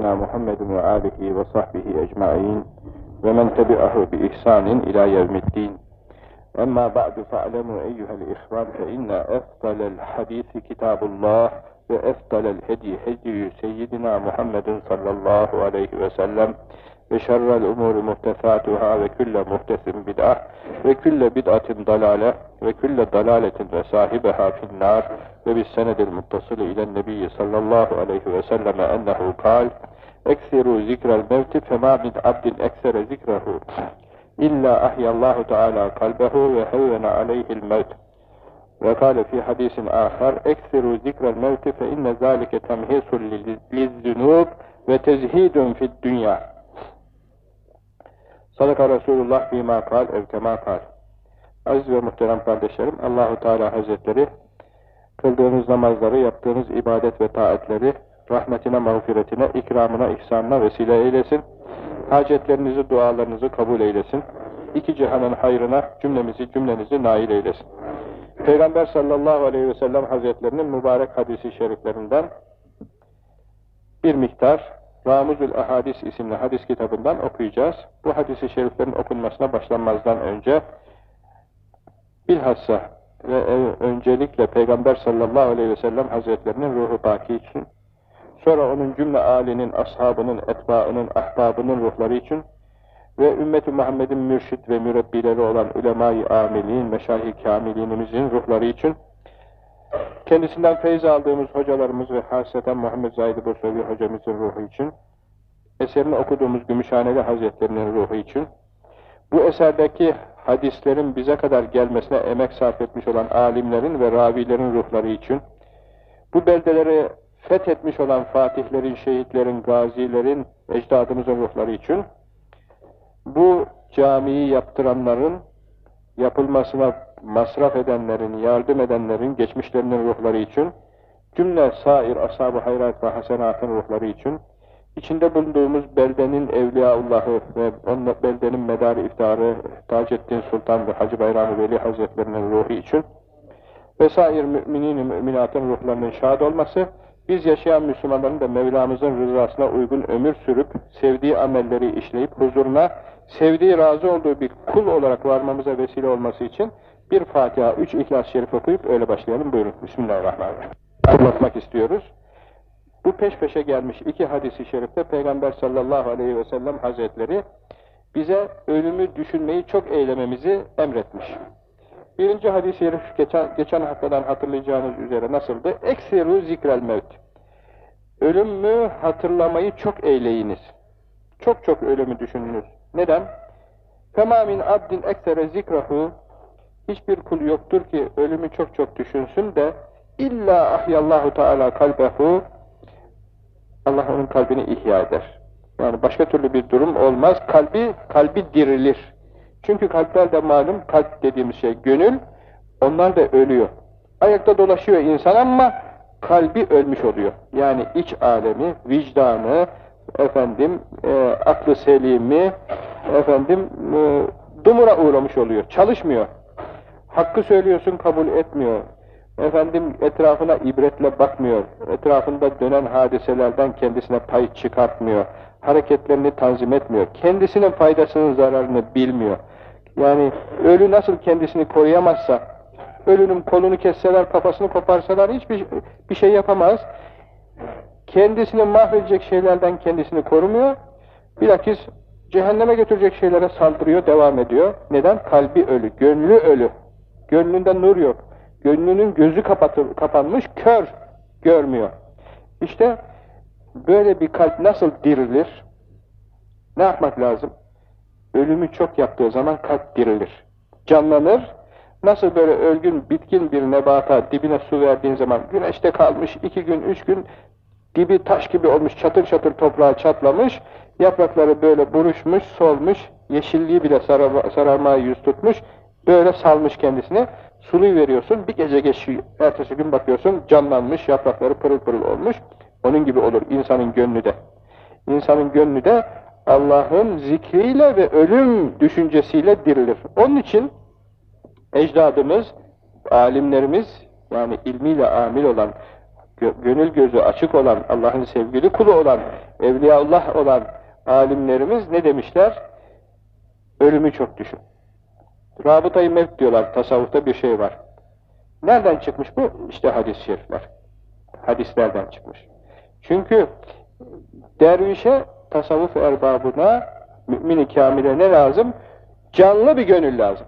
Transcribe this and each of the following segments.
سيدنا محمد وآله وصحبه أجمعين ومن تبعه بإحسان إلى يوم الدين. أما بعد فاعلموا أيها الإخوان فإن أفضل الحديث كتاب الله وأفضل الهدي هدي سيدنا محمد صلى الله عليه وسلم. وشر الأمور محدثاتها وكل محدث بدعة وكل بدعة ضلالة وكل ضلالة وصاحبها في النار. وبالسند المتصل إلى النبي صلى الله عليه وسلم أنه قال Eksiru zikral mevti fema min abdin eksere zikrehu. İlla ahyallahu teala kalbehu ve hevvena aleyhil mevt. Ve kâle fi hadisin âkhar, eksiru zikral mevti fe inne zâlike temhisul lizzunub ve tezhidun fid dünya. Sadaka Resulullah bima kal ev kema kal. Aziz ve muhterem kardeşlerim, Allahu Teala Hazretleri kıldığınız namazları, yaptığınız ibadet ve taatleri rahmetine, mağfiretine, ikramına, ihsanına vesile eylesin. Hacetlerinizi, dualarınızı kabul eylesin. İki cihanın hayrına cümlemizi, cümlenizi nail eylesin. Peygamber sallallahu aleyhi ve sellem hazretlerinin mübarek hadisi şeriflerinden bir miktar Ramuzül Ahadis isimli hadis kitabından okuyacağız. Bu hadisi şeriflerin okunmasına başlanmazdan önce bilhassa ve öncelikle Peygamber sallallahu aleyhi ve sellem hazretlerinin ruhu baki için, sonra onun cümle âlinin, ashabının, etbaının, ahbabının ruhları için ve ümmet-i Muhammed'in mürşit ve mürebbileri olan ulema-i amilin, meşayih kamilinimizin ruhları için Kendisinden feyiz aldığımız hocalarımız ve hasreten Muhammed Zahid Bursevi hocamızın ruhu için, eserini okuduğumuz Gümüşhaneli Hazretlerinin ruhu için, bu eserdeki hadislerin bize kadar gelmesine emek sarf etmiş olan alimlerin ve ravilerin ruhları için, bu beldeleri fethetmiş olan fatihlerin, şehitlerin, gazilerin, ecdadımızın ruhları için, bu camiyi yaptıranların, yapılmasına masraf edenlerin, yardım edenlerin, geçmişlerinin ruhları için, cümle sair ashab-ı hayrat ve hasenatın ruhları için, içinde bulunduğumuz beldenin Evliyaullah'ı ve onun beldenin medarı iftarı Taceddin Sultan ve Hacı Bayram Veli Hazretlerinin ruhu için, vesair müminin müminatın ruhlarının şad olması, biz yaşayan Müslümanların da Mevlamızın rızasına uygun ömür sürüp, sevdiği amelleri işleyip huzuruna, sevdiği, razı olduğu bir kul olarak varmamıza vesile olması için bir Fatiha, üç İhlas-ı Şerif okuyup öyle başlayalım. Buyurun. Bismillahirrahmanirrahim. Anlatmak istiyoruz. Bu peş peşe gelmiş iki hadisi şerifte Peygamber sallallahu aleyhi ve sellem hazretleri bize ölümü düşünmeyi çok eylememizi emretmiş. Birinci hadis-i şerif geçen, geçen haftadan hatırlayacağınız üzere nasıldı? Eksiru zikrel mevt. Ölümü hatırlamayı çok eyleyiniz. Çok çok ölümü düşününüz. Neden? Kema min abdin eksere zikrahu Hiçbir kul yoktur ki ölümü çok çok düşünsün de illa ahyallahu teala kalbehu Allah onun kalbini ihya eder. Yani başka türlü bir durum olmaz. Kalbi kalbi dirilir. Çünkü kalpler de malum kalp dediğimiz şey gönül onlar da ölüyor. Ayakta dolaşıyor insan ama kalbi ölmüş oluyor. Yani iç alemi, vicdanı, efendim e, aklı selimi, efendim e, dumura uğramış oluyor. Çalışmıyor. Hakkı söylüyorsun kabul etmiyor. Efendim etrafına ibretle bakmıyor. Etrafında dönen hadiselerden kendisine pay çıkartmıyor. Hareketlerini tanzim etmiyor. Kendisinin faydasının zararını bilmiyor. Yani ölü nasıl kendisini koruyamazsa, ölünün kolunu kesseler, kafasını koparsalar hiçbir bir şey yapamaz. Kendisini mahvedecek şeylerden kendisini korumuyor. Bilakis cehenneme götürecek şeylere saldırıyor, devam ediyor. Neden? Kalbi ölü, gönlü ölü. Gönlünde nur yok. Gönlünün gözü kapatır, kapanmış, kör, görmüyor. İşte böyle bir kalp nasıl dirilir? Ne yapmak lazım? Ölümü çok yaptığı zaman kalp dirilir. Canlanır. Nasıl böyle ölgün, bitkin bir nebata dibine su verdiğin zaman güneşte kalmış iki gün, üç gün dibi taş gibi olmuş, çatır çatır toprağa çatlamış, yaprakları böyle buruşmuş, solmuş, yeşilliği bile sararmaya yüz tutmuş, Böyle salmış kendisini. Suluyu veriyorsun. Bir gece geçiyor. Ertesi gün bakıyorsun canlanmış. Yaprakları pırıl pırıl olmuş. Onun gibi olur insanın gönlü de. İnsanın gönlü de Allah'ın zikriyle ve ölüm düşüncesiyle dirilir. Onun için ecdadımız, alimlerimiz yani ilmiyle amil olan gönül gözü açık olan, Allah'ın sevgili kulu olan, Evliyaullah olan alimlerimiz ne demişler? Ölümü çok düşün. Rabıtayı mevt diyorlar, tasavvufta bir şey var. Nereden çıkmış bu? İşte hadis-i şerifler. Hadislerden çıkmış. Çünkü dervişe, tasavvuf erbabına, mümin-i kamile ne lazım? Canlı bir gönül lazım.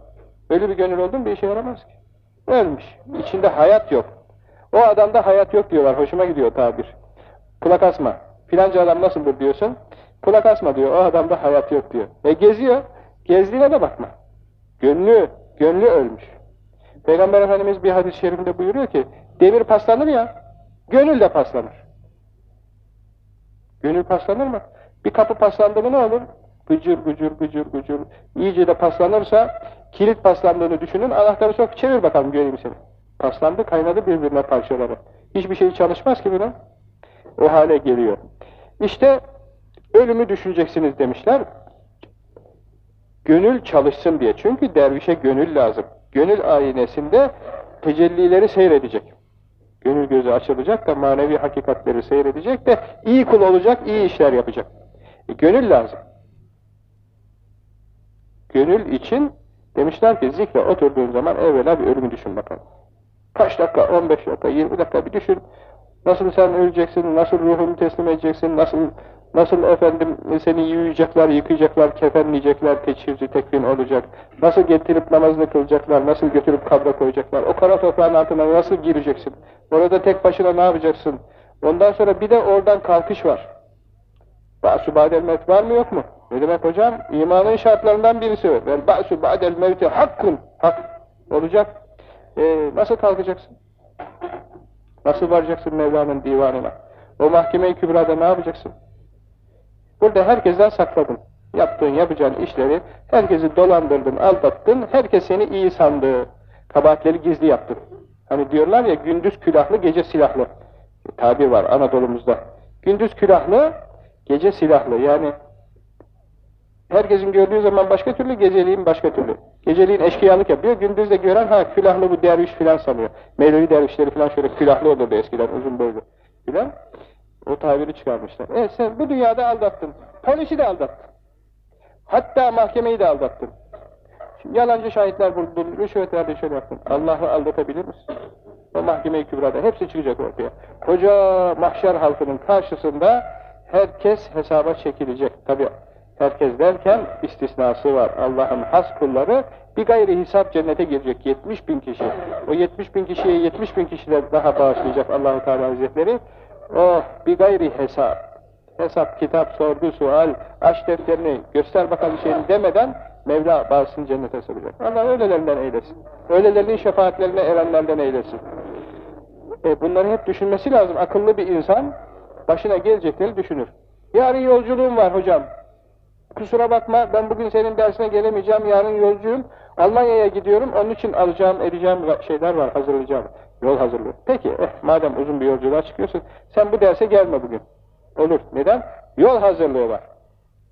Öyle bir gönül oldu mu bir işe yaramaz ki. Ölmüş. İçinde hayat yok. O adamda hayat yok diyorlar. Hoşuma gidiyor tabir. Kulak asma. Filanca adam nasıldır diyorsun. Kulak asma diyor. O adamda hayat yok diyor. E geziyor. Gezdiğine de bakma. Gönlü, gönlü ölmüş. Peygamber Efendimiz bir hadis-i şerifinde buyuruyor ki, demir paslanır ya, gönül de paslanır. Gönül paslanır mı? Bir kapı paslandı ne olur? Gıcır gıcır gıcır gıcır. İyice de paslanırsa, kilit paslandığını düşünün, anahtarı sok, çevir bakalım göreyim seni. Paslandı, kaynadı birbirine parçaları. Hiçbir şey çalışmaz ki buna. O hale geliyor. İşte ölümü düşüneceksiniz demişler. Gönül çalışsın diye. Çünkü dervişe gönül lazım. Gönül aynesinde tecellileri seyredecek. Gönül gözü açılacak da manevi hakikatleri seyredecek de iyi kul olacak, iyi işler yapacak. E, gönül lazım. Gönül için demişler ki zikre oturduğun zaman evvela bir ölümü düşün bakalım. Kaç dakika, 15 dakika, 20 dakika bir düşün. Nasıl sen öleceksin, nasıl ruhunu teslim edeceksin, nasıl Nasıl efendim seni yuyacaklar, yıkayacaklar, kefenleyecekler, teçhirci tekvin olacak. Nasıl getirip namazını kılacaklar, nasıl götürüp kabra koyacaklar. O kara toprağın altına nasıl gireceksin? Orada tek başına ne yapacaksın? Ondan sonra bir de oradan kalkış var. Ba'su ba'del mevt var mı yok mu? Ne demek hocam? İmanın şartlarından birisi. Vel ba'su ba'del mevti hakkın. Hak olacak. Ee, nasıl kalkacaksın? Nasıl varacaksın Mevla'nın divanına? O mahkeme-i kübrada ne yapacaksın? Burada herkesten sakladın. Yaptığın, yapacağın işleri, herkesi dolandırdın, aldattın, herkes seni iyi sandı. Kabahatleri gizli yaptın. Hani diyorlar ya, gündüz külahlı, gece silahlı. Tabir var Anadolu'muzda. Gündüz külahlı, gece silahlı. Yani herkesin gördüğü zaman başka türlü, geceliğin başka türlü. Geceliğin eşkıyalık yapıyor, gündüz de gören, ha külahlı bu derviş filan sanıyor. Mevlevi dervişleri filan şöyle külahlı olurdu eskiden, uzun boylu filan. O tabiri çıkarmışlar. E sen bu dünyada aldattın. Polisi de aldattın. Hatta mahkemeyi de aldattın. Şimdi yalancı şahitler buldun, rüşvet verdin, şöyle yaptın. Allah'ı aldatabilir misin? O mahkeme-i kübrada hepsi çıkacak ortaya. Koca mahşer halkının karşısında herkes hesaba çekilecek. Tabi herkes derken istisnası var. Allah'ın has kulları bir gayri hesap cennete girecek 70 bin kişi. O 70 bin kişiye 70 bin kişiler daha bağışlayacak Allahu Teala Hazretleri. Oh bir gayri hesap. Hesap, kitap, sorgu, sual, aç defterini, göster bakalım şeyini demeden Mevla bazısını cennete sokacak. Allah öylelerinden eylesin. Öylelerinin şefaatlerine erenlerden eylesin. E, bunları hep düşünmesi lazım. Akıllı bir insan başına gelecekleri düşünür. Yarın yolculuğum var hocam. Kusura bakma ben bugün senin dersine gelemeyeceğim. Yarın yolcuyum. Almanya'ya gidiyorum. Onun için alacağım, edeceğim şeyler var, hazırlayacağım. Yol hazırlığı. Peki, eh, madem uzun bir yolculuğa çıkıyorsun, sen bu derse gelme bugün. Olur. Neden? Yol hazırlığı var.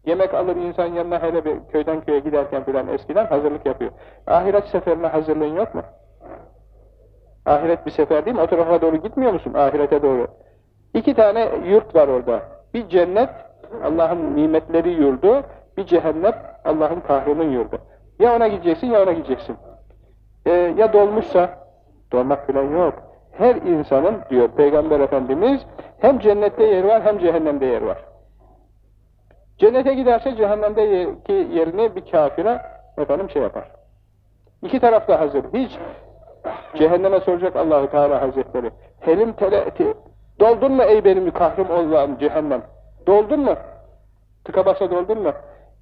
Yemek alır insan yanına hele bir köyden köye giderken filan eskiden hazırlık yapıyor. Ahiret seferine hazırlığın yok mu? Ahiret bir sefer değil mi? O tarafa doğru gitmiyor musun? Ahirete doğru. İki tane yurt var orada. Bir cennet, Allah'ın nimetleri yurdu, bir cehennem, Allah'ın kahrının yurdu. Ya ona gideceksin ya ona gideceksin. Ee, ya dolmuşsa, dolmak falan yok. Her insanın diyor Peygamber Efendimiz hem cennette yer var hem cehennemde yer var. Cennete giderse cehennemdeki yerini bir kafire efendim şey yapar. İki tarafta hazır. Hiç cehenneme soracak Allahu Teala Hazretleri. Helim teleti. Doldun mu ey benim kahrım olan cehennem? Doldun mu? Tıka basa doldun mu?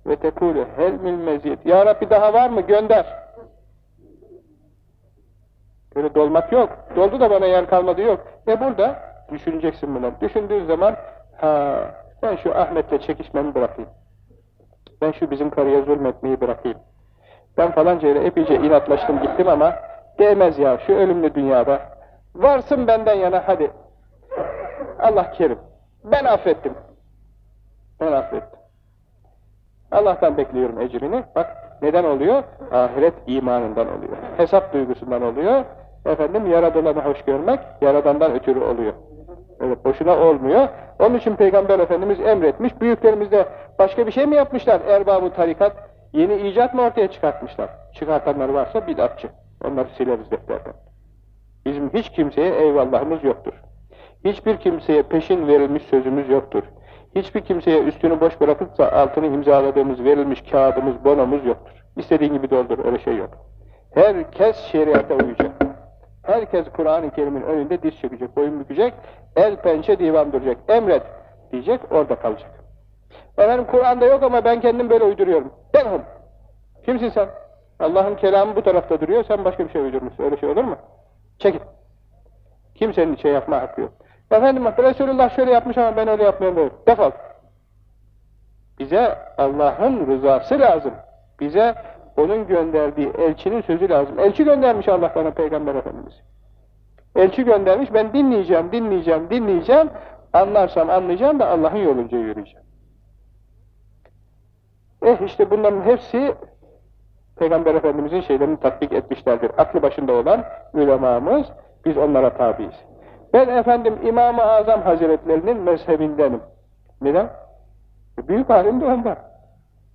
Ve tekule helmil meziyet. Ya Rabbi daha var mı? Gönder. Böyle dolmak yok. Doldu da bana yer kalmadı yok. E burada düşüneceksin bunu. Düşündüğün zaman ha ben şu Ahmet'le çekişmemi bırakayım. Ben şu bizim karıya zulmetmeyi bırakayım. Ben falanca yere epeyce inatlaştım gittim ama değmez ya şu ölümlü dünyada. Varsın benden yana hadi. Allah kerim. Ben affettim. Ben affettim. Allah'tan bekliyorum ecrini. Bak neden oluyor? Ahiret imanından oluyor. Hesap duygusundan oluyor. Efendim yaradılanı hoş görmek, yaradandan ötürü oluyor. Evet, boşuna olmuyor. Onun için Peygamber Efendimiz emretmiş. Büyüklerimiz de başka bir şey mi yapmışlar? Erbabı tarikat yeni icat mı ortaya çıkartmışlar? Çıkartanlar varsa bidatçı. Onları sileriz defterden. Bizim hiç kimseye eyvallahımız yoktur. Hiçbir kimseye peşin verilmiş sözümüz yoktur. Hiçbir kimseye üstünü boş bırakıp da altını imzaladığımız verilmiş kağıdımız, bonomuz yoktur. İstediğin gibi doldur, öyle şey yok. Herkes şeriata uyacak. Herkes Kur'an-ı Kerim'in önünde diz çökecek, boyun bükecek, el pençe divan duracak, emret diyecek, orada kalacak. Efendim Kur'an'da yok ama ben kendim böyle uyduruyorum. Defol! Kimsin sen? Allah'ın kelamı bu tarafta duruyor, sen başka bir şey uydurmuşsun. Öyle şey olur mu? Çekil. Kimsenin şey yapma hakkı yok. Efendim Resulullah şöyle yapmış ama ben öyle yapmıyorum. Defol. Bize Allah'ın rızası lazım. Bize onun gönderdiği elçinin sözü lazım. Elçi göndermiş Allah bana Peygamber Efendimiz. Elçi göndermiş, ben dinleyeceğim, dinleyeceğim, dinleyeceğim. Anlarsam anlayacağım da Allah'ın yolunca yürüyeceğim. Eh işte bunların hepsi Peygamber Efendimizin şeylerini tatbik etmişlerdir. Aklı başında olan ulemamız, biz onlara tabiiz. Ben efendim İmam-ı Azam Hazretlerinin mezhebindenim. Neden? Büyük alim de ondan.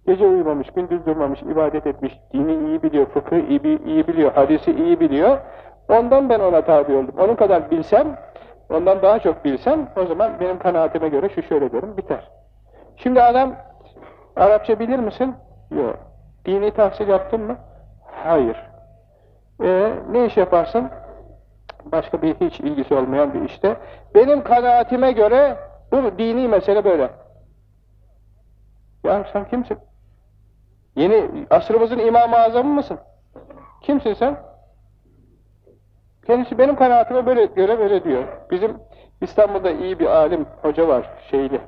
Gece uyumamış, gündüz durmamış, ibadet etmiş, dini iyi biliyor, fıkıh iyi, iyi biliyor, hadisi iyi biliyor. Ondan ben ona tabi oldum. Onun kadar bilsem, ondan daha çok bilsem, o zaman benim kanaatime göre şu şöyle derim, biter. Şimdi adam, Arapça bilir misin? Yok. Dini tahsil yaptın mı? Hayır. Ee, ne iş yaparsın? Başka bir hiç ilgisi olmayan bir işte. Benim kanaatime göre bu dini mesele böyle. Ya sen kimsin? Yeni asrımızın İmam-ı Azamı mısın? Kimsin sen? Kendisi benim kanaatime böyle göre böyle diyor. Bizim İstanbul'da iyi bir alim hoca var, şeyli.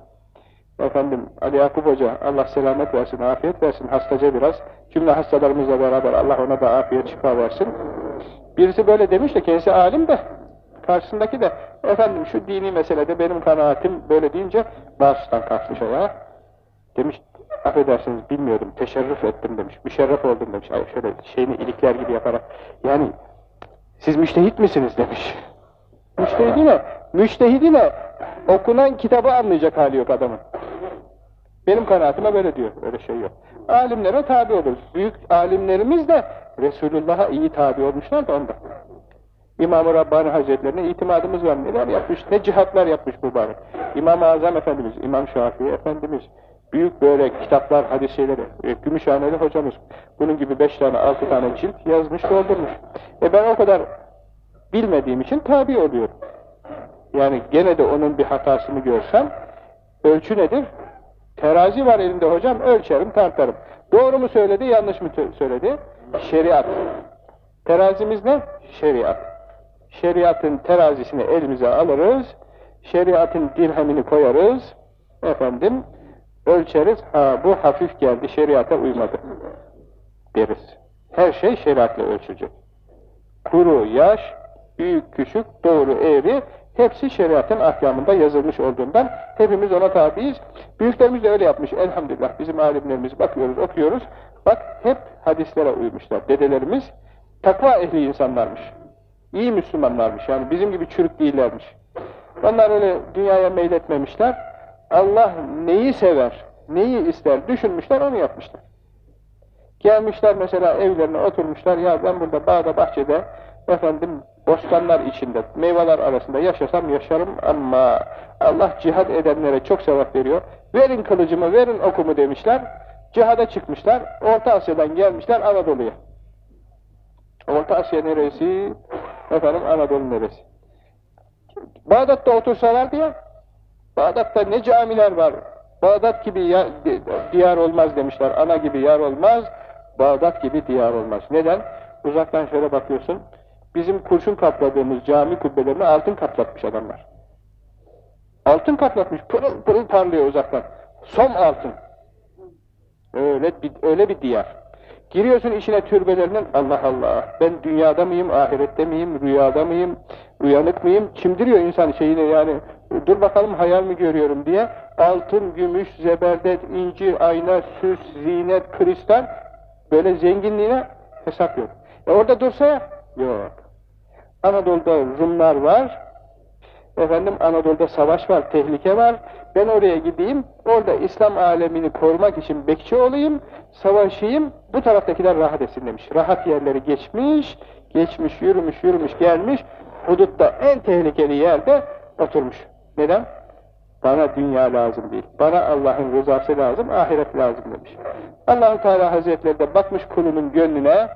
Efendim Ali Yakup Hoca, Allah selamet versin, afiyet versin, hastaca biraz. Cümle hastalarımızla beraber Allah ona da afiyet şifa versin. Birisi böyle demiş de kendisi alim de, karşısındaki de efendim şu dini meselede benim kanaatim böyle deyince bağıştan kalkmış ayağa. Demiş, affedersiniz bilmiyordum, teşerrüf ettim demiş, müşerref oldum demiş. Ay şöyle şeyini ilikler gibi yaparak. Yani siz müştehit misiniz demiş. Müştehidine, müştehidine okunan kitabı anlayacak hali yok adamın. Benim kanaatime böyle diyor, öyle şey yok. Alimlere tabi oluruz. Büyük alimlerimiz de Resulullah'a iyi tabi olmuşlar da ondan. İmam-ı Rabbani Hazretlerine itimadımız var. Neler yapmış, ne cihatlar yapmış mübarek. İmam-ı Azam Efendimiz, İmam Şafii Efendimiz, büyük böyle kitaplar, hadis şeyleri, e, Gümüşhaneli hocamız, bunun gibi beş tane, altı tane cilt yazmış, doldurmuş. E ben o kadar bilmediğim için tabi oluyorum. Yani gene de onun bir hatasını görsem, ölçü nedir? Terazi var elimde hocam, ölçerim, tartarım. Doğru mu söyledi, yanlış mı söyledi? Şeriat. Terazimiz ne? Şeriat. Şeriatın terazisini elimize alırız, şeriatın dirhemini koyarız, efendim, ölçeriz, ha bu hafif geldi, şeriata uymadı deriz. Her şey şeriatla ölçecek. Kuru, yaş, büyük, küçük, doğru, eğri, hepsi şeriatın ahkamında yazılmış olduğundan hepimiz ona tabiiz. Büyüklerimiz de öyle yapmış elhamdülillah. Bizim alimlerimiz bakıyoruz, okuyoruz. Bak hep hadislere uymuşlar. Dedelerimiz takva ehli insanlarmış. İyi Müslümanlarmış. Yani bizim gibi çürük değillermiş. Onlar öyle dünyaya meyletmemişler. Allah neyi sever, neyi ister düşünmüşler, onu yapmışlar. Gelmişler mesela evlerine oturmuşlar, ya ben burada bağda bahçede efendim bostanlar içinde, meyveler arasında yaşasam yaşarım ama Allah cihad edenlere çok sevap veriyor. Verin kılıcımı, verin okumu demişler. Cihada çıkmışlar. Orta Asya'dan gelmişler Anadolu'ya. Orta Asya neresi? Efendim Anadolu neresi? Bağdat'ta otursalar diye Bağdat'ta ne camiler var? Bağdat gibi ya, diyar olmaz demişler. Ana gibi yar olmaz. Bağdat gibi diyar olmaz. Neden? Uzaktan şöyle bakıyorsun. Bizim kurşun kapladığımız cami kubbelerini altın kaplatmış adamlar. Altın kaplatmış. Pırıl pırıl parlıyor uzaktan. Som altın. Öyle bir, öyle bir diyar. Giriyorsun içine türbelerinin Allah Allah. Ben dünyada mıyım, ahirette miyim, rüyada mıyım, uyanık mıyım? Çimdiriyor insan şeyini yani. Dur bakalım hayal mi görüyorum diye. Altın, gümüş, zeberdet, incir, ayna, süs, zinet, kristal böyle zenginliğine hesap yok. E orada dursa? Yok. Anadolu'da Rumlar var. Efendim Anadolu'da savaş var, tehlike var. Ben oraya gideyim, orada İslam alemini korumak için bekçi olayım, savaşayım, bu taraftakiler rahat etsin demiş. Rahat yerleri geçmiş, geçmiş, yürümüş, yürümüş, gelmiş, hudutta en tehlikeli yerde oturmuş. Neden? Bana dünya lazım değil. Bana Allah'ın rızası lazım, ahiret lazım demiş. Allahu Teala Hazretleri de bakmış kulunun gönlüne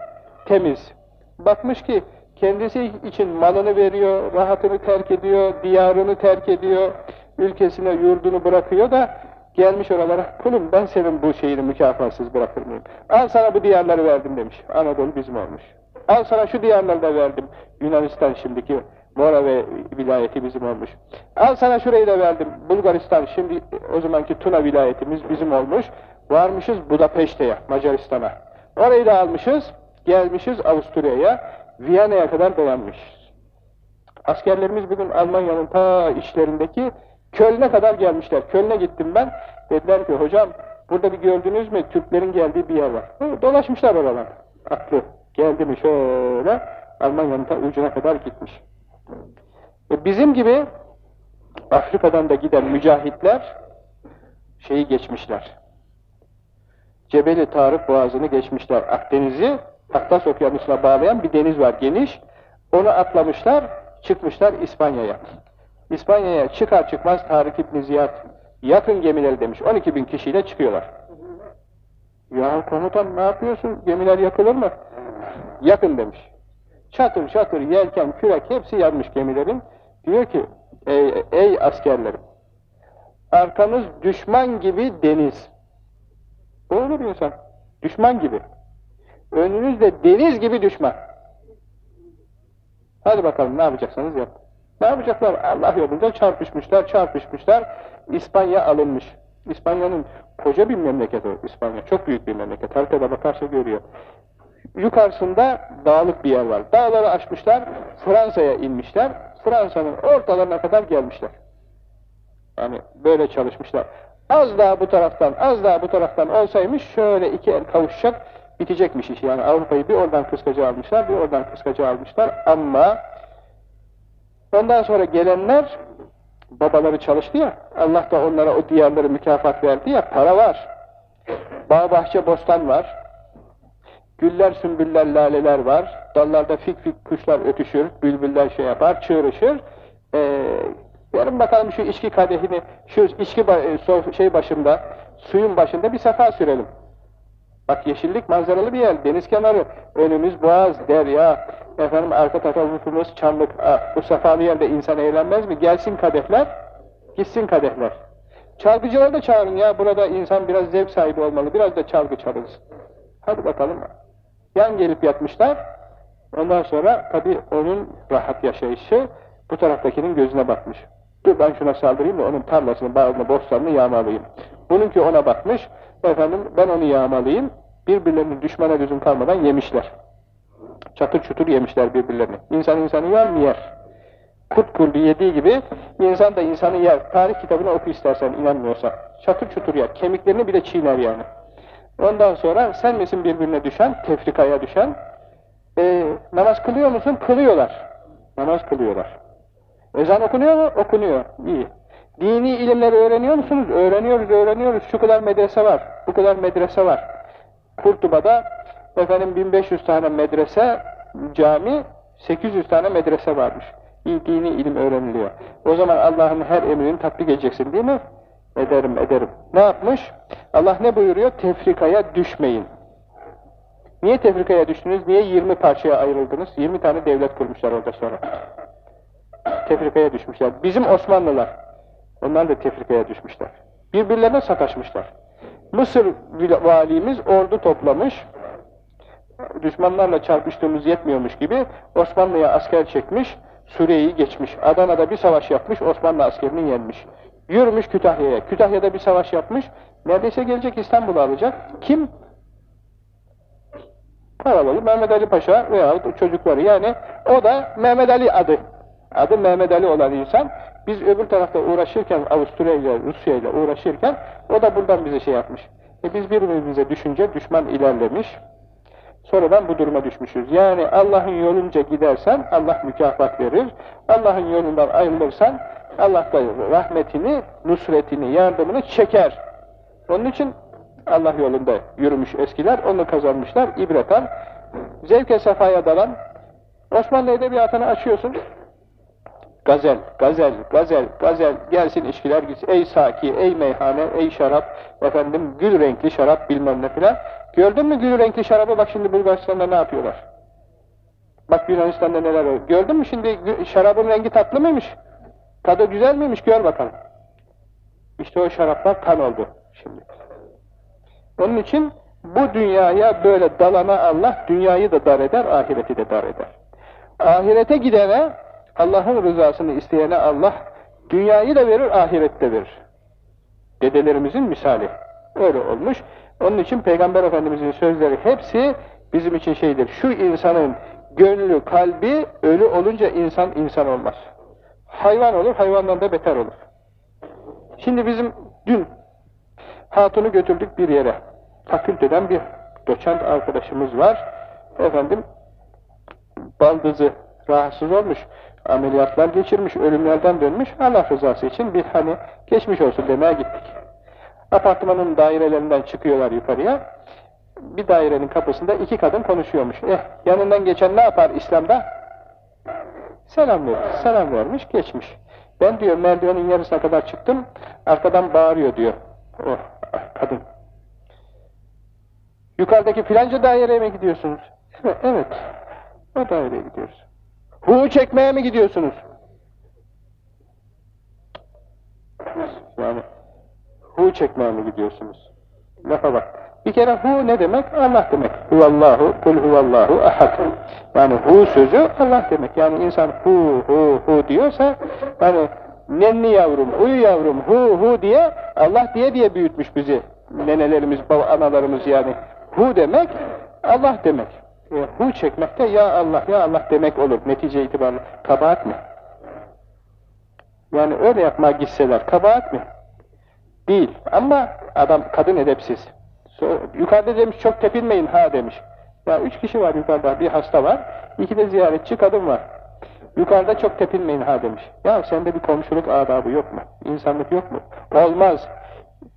temiz. Bakmış ki kendisi için malını veriyor, rahatını terk ediyor, diyarını terk ediyor, ülkesine, yurdunu bırakıyor da gelmiş oralara, kulum ben senin bu şeyini mükafatsız bırakır mıyım? Al sana bu diyarları verdim demiş. Anadolu bizim olmuş. Al sana şu diyarları da verdim. Yunanistan şimdiki Mora ve vilayeti bizim olmuş. Al sana şurayı da verdim. Bulgaristan şimdi o zamanki Tuna vilayetimiz bizim olmuş. Varmışız Budapeşte'ye, Macaristan'a. Orayı da almışız. Gelmişiz Avusturya'ya. Viyana'ya kadar dayanmış. Askerlerimiz bugün Almanya'nın ta içlerindeki Köln'e kadar gelmişler. Köln'e gittim ben. Dediler ki hocam burada bir gördünüz mü Türklerin geldiği bir yer var. Dolaşmışlar oralar. Aklı geldi mi şöyle Almanya'nın ta ucuna kadar gitmiş. E bizim gibi Afrika'dan da giden mücahitler şeyi geçmişler. Cebeli Tarık Boğazı'nı geçmişler. Akdeniz'i Atlas Okyanusu'na bağlayan bir deniz var geniş. Onu atlamışlar, çıkmışlar İspanya'ya. İspanya'ya çıkar çıkmaz Tarık İbni Ziyad yakın gemileri demiş. 12 bin kişiyle çıkıyorlar. Ya komutan ne yapıyorsun? Gemiler yakılır mı? Yakın demiş. Çatır çatır yelken, kürek hepsi yanmış gemilerin. Diyor ki ey, ey askerlerim arkanız düşman gibi deniz. Olur insan. Düşman gibi. Önünüzde deniz gibi düşman. Hadi bakalım ne yapacaksanız yap. Ne yapacaklar? Allah yolunda çarpışmışlar, çarpışmışlar. İspanya alınmış. İspanya'nın koca bir memleket o İspanya. Çok büyük bir memleket. Haritada bakarsa görüyor. Yukarısında dağlık bir yer var. Dağları aşmışlar, Fransa'ya inmişler. Fransa'nın ortalarına kadar gelmişler. Yani böyle çalışmışlar. Az daha bu taraftan, az daha bu taraftan olsaymış şöyle iki el kavuşacak, bitecekmiş iş. Yani Avrupa'yı bir oradan kıskaca almışlar, bir oradan kıskaca almışlar ama ondan sonra gelenler babaları çalıştı ya, Allah da onlara o diyarları mükafat verdi ya, para var. Bağ bahçe bostan var. Güller, sümbüller, laleler var. Dallarda fik fik kuşlar ötüşür, bülbüller şey yapar, çığırışır. Ee, Yarın bakalım şu içki kadehini, şu içki şey başında, suyun başında bir sefa sürelim. Bak yeşillik manzaralı bir yer, deniz kenarı, önümüz boğaz, derya, efendim arka tarafımız çamlık, bu sefalı yerde insan eğlenmez mi? Gelsin kadehler, gitsin kadehler. Çalgıcıları da çağırın ya, burada insan biraz zevk sahibi olmalı, biraz da çalgı çalırız. Hadi bakalım. Yan gelip yatmışlar, ondan sonra tabii onun rahat yaşayışı bu taraftakinin gözüne bakmış. Dur ben şuna saldırayım da onun tarlasını, bağını, bostanını yağmalayayım. Bununki ona bakmış, efendim ben onu yağmalayayım, birbirlerinin düşmana lüzum kalmadan yemişler. Çatır çutur yemişler birbirlerini. İnsan insanı yer mi yer? Kurt kurdu yediği gibi insan da insanı yer. Tarih kitabını oku istersen inanmıyorsan. Çatır çutur yer. Kemiklerini bile çiğner yani. Ondan sonra sen misin birbirine düşen, tefrikaya düşen? E, namaz kılıyor musun? Kılıyorlar. Namaz kılıyorlar. Ezan okunuyor mu? Okunuyor. İyi. Dini ilimleri öğreniyor musunuz? Öğreniyoruz, öğreniyoruz. Şu kadar medrese var, bu kadar medrese var. Kurtuba'da efendim 1500 tane medrese, cami, 800 tane medrese varmış. Dini ilim öğreniliyor. O zaman Allah'ın her emrini tatbik edeceksin değil mi? Ederim, ederim. Ne yapmış? Allah ne buyuruyor? Tefrikaya düşmeyin. Niye tefrikaya düştünüz? Niye 20 parçaya ayrıldınız? 20 tane devlet kurmuşlar orada sonra tefrikaya düşmüşler. Bizim Osmanlılar, onlar da tefrikaya düşmüşler. Birbirlerine sataşmışlar. Mısır valimiz ordu toplamış, düşmanlarla çarpıştığımız yetmiyormuş gibi Osmanlı'ya asker çekmiş, Suriye'yi geçmiş. Adana'da bir savaş yapmış, Osmanlı askerini yenmiş. Yürümüş Kütahya'ya. Kütahya'da bir savaş yapmış, neredeyse gelecek İstanbul'u alacak. Kim? Paralı Mehmet Ali Paşa veya çocukları yani o da Mehmet Ali adı Adı Mehmet Ali olan insan, biz öbür tarafta uğraşırken, Avusturya ile Rusya ile uğraşırken, o da buradan bize şey yapmış. E biz birbirimize düşünce düşman ilerlemiş. Sonradan bu duruma düşmüşüz. Yani Allah'ın yolunca gidersen Allah mükafat verir. Allah'ın yolundan ayrılırsan Allah da rahmetini, nusretini, yardımını çeker. Onun için Allah yolunda yürümüş eskiler, onu kazanmışlar, ibreten. Zevke sefaya dalan, Osmanlı Edebiyatı'nı açıyorsun, gazel, gazel, gazel, gazel, gelsin içkiler gitsin, ey saki, ey meyhane, ey şarap, efendim gül renkli şarap bilmem ne filan. Gördün mü gül renkli şarabı? Bak şimdi Bulgaristan'da ne yapıyorlar? Bak Yunanistan'da neler oluyor. Gördün mü şimdi şarabın rengi tatlı mıymış? Tadı güzel miymiş? Gör bakalım. İşte o şaraplar kan oldu şimdi. Onun için bu dünyaya böyle dalana Allah dünyayı da dar eder, ahireti de dar eder. Ahirete gidene, Allah'ın rızasını isteyene Allah dünyayı da verir, ahirette verir. Dedelerimizin misali. Öyle olmuş. Onun için Peygamber Efendimizin sözleri hepsi bizim için şeydir. Şu insanın gönlü, kalbi ölü olunca insan insan olmaz. Hayvan olur, hayvandan da beter olur. Şimdi bizim dün hatunu götürdük bir yere. Fakülteden bir doçent arkadaşımız var. Efendim, baldızı rahatsız olmuş, ameliyatlar geçirmiş, ölümlerden dönmüş. Allah rızası için bir hani geçmiş olsun demeye gittik. Apartmanın dairelerinden çıkıyorlar yukarıya. Bir dairenin kapısında iki kadın konuşuyormuş. Eh, yanından geçen ne yapar İslam'da? Selam vermiş, selam vermiş, geçmiş. Ben diyor merdivenin yarısına kadar çıktım, arkadan bağırıyor diyor. O kadın. Yukarıdaki filanca daireye mi gidiyorsunuz? Evet, evet. O daireye gidiyoruz. Hu çekmeye mi gidiyorsunuz? Yani hu çekmeye mi gidiyorsunuz? Lafa bak. Bir kere hu ne demek? Allah demek. Huvallahu, kul huvallahu ahad. Yani hu sözü Allah demek. Yani insan hu hu hu diyorsa yani nenni yavrum, uyu yavrum, hu hu diye Allah diye diye büyütmüş bizi. Nenelerimiz, analarımız yani. Hu demek Allah demek. E, hu çekmekte ya Allah ya Allah demek olur netice itibariyle. Kabahat mi? Yani öyle yapmaya gitseler kabahat mi? Değil. Ama adam kadın edepsiz. Yukarıda demiş çok tepinmeyin ha demiş. Ya üç kişi var yukarıda, bir hasta var, iki de ziyaretçi kadın var. Yukarıda çok tepinmeyin ha demiş. Ya sende bir komşuluk adabı yok mu? İnsanlık yok mu? Olmaz.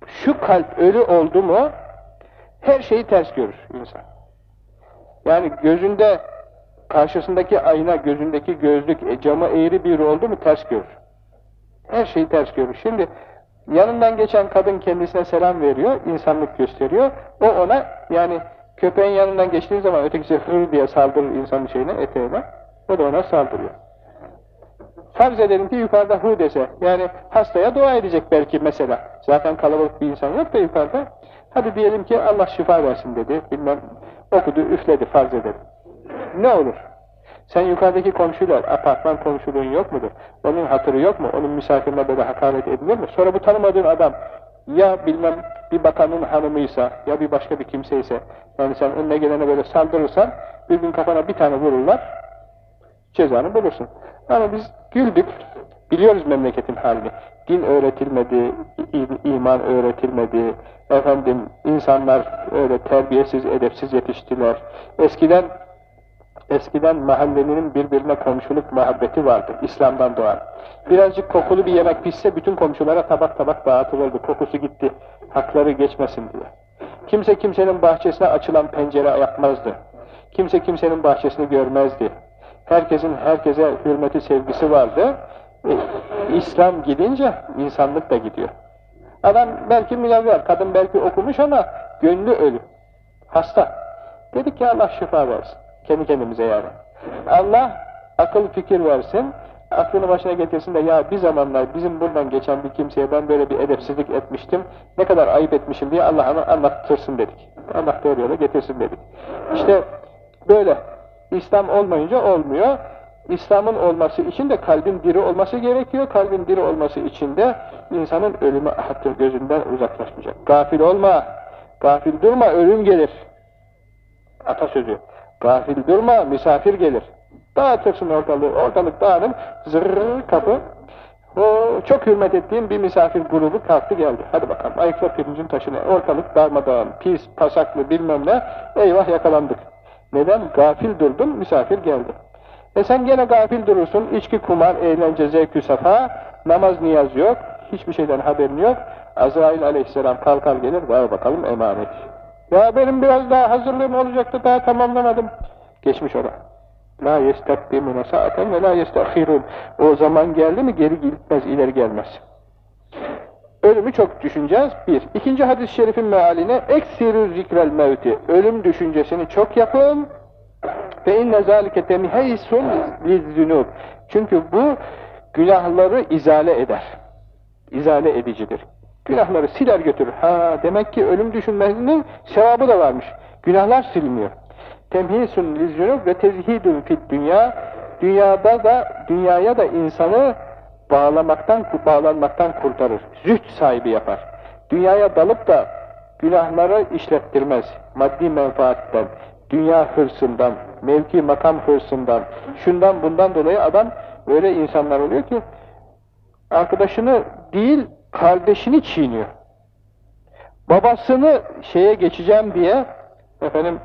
Şu kalp ölü oldu mu her şeyi ters görür insan. Yani gözünde karşısındaki ayna, gözündeki gözlük, e, camı eğri bir oldu mu ters görür. Her şeyi ters görür. Şimdi yanından geçen kadın kendisine selam veriyor, insanlık gösteriyor. O ona yani köpeğin yanından geçtiği zaman ötekisi hır diye saldırır insanın şeyine, eteğine. O da ona saldırıyor. Farz edelim ki yukarıda hu dese, yani hastaya dua edecek belki mesela. Zaten kalabalık bir insan yok da yukarıda. Hadi diyelim ki Allah şifa versin dedi, bilmem okudu, üfledi farz edelim. Ne olur? Sen yukarıdaki komşuyla apartman komşuluğun yok mudur? Onun hatırı yok mu? Onun misafirine böyle hakaret edilir mi? Sonra bu tanımadığın adam ya bilmem bir bakanın hanımıysa ya bir başka bir kimseyse yani sen önüne gelene böyle saldırırsan bir gün kafana bir tane vururlar cezanı bulursun. Ama biz güldük. Biliyoruz memleketin halini. Din öğretilmedi, iman öğretilmedi. Efendim insanlar öyle terbiyesiz, edepsiz yetiştiler. Eskiden eskiden mahallenin birbirine komşuluk muhabbeti vardı. İslam'dan doğan. Birazcık kokulu bir yemek pişse bütün komşulara tabak tabak dağıtılırdı. Kokusu gitti. Hakları geçmesin diye. Kimse kimsenin bahçesine açılan pencere yapmazdı. Kimse kimsenin bahçesini görmezdi. Herkesin herkese hürmeti, sevgisi vardı. E, İslam gidince insanlık da gidiyor. Adam belki münevver, kadın belki okumuş ama gönlü ölü. Hasta. Dedik ki Allah şifa versin. Kendi kendimize yani. Allah akıl fikir versin, aklını başına getirsin de ya bir zamanlar bizim buradan geçen bir kimseye ben böyle bir edepsizlik etmiştim, ne kadar ayıp etmişim diye Allah'a anlattırsın dedik. Allah doğru yola getirsin dedik. İşte böyle. İslam olmayınca olmuyor. İslam'ın olması için de kalbin diri olması gerekiyor. Kalbin diri olması için de insanın ölümü hatta gözünden uzaklaşmayacak. Gafil olma, gafil durma, ölüm gelir. Atasözü. Gafil durma, misafir gelir. Dağıtırsın ortalığı, ortalık dağınır, zırrrr kapı. O çok hürmet ettiğim bir misafir grubu kalktı geldi. Hadi bakalım, ayıkla pirincin taşını, ortalık darmadağın, pis, pasaklı bilmem ne, eyvah yakalandık. Neden? Gafil durdun, misafir geldi. E sen gene gafil durursun, içki, kumar, eğlence, zevkü safa, namaz, niyaz yok, hiçbir şeyden haberin yok. Azrail aleyhisselam kalkar gelir, ver bakalım emanet. Ya benim biraz daha hazırlığım olacaktı, daha tamamlamadım. Geçmiş ona. La yestakdimune saaten ve la yestahirun. O zaman geldi mi geri gitmez, ileri gelmez. Ölümü çok düşüneceğiz. Bir. İkinci hadis-i şerifin mealine eksiru zikrel mevti. Ölüm düşüncesini çok yapın. Ve inne zâlike temiheysun lizzünûb. Çünkü bu günahları izale eder. İzale edicidir. Günahları siler götürür. Ha demek ki ölüm düşünmenin sevabı da varmış. Günahlar siliniyor. Temhisun lizzünûb ve tezhidun fit dünya. Dünyada da dünyaya da insanı bağlamaktan, bağlanmaktan kurtarır. Züht sahibi yapar. Dünyaya dalıp da günahları işlettirmez. Maddi menfaatten, dünya hırsından, mevki makam hırsından, şundan bundan dolayı adam öyle insanlar oluyor ki arkadaşını değil kardeşini çiğniyor. Babasını şeye geçeceğim diye efendim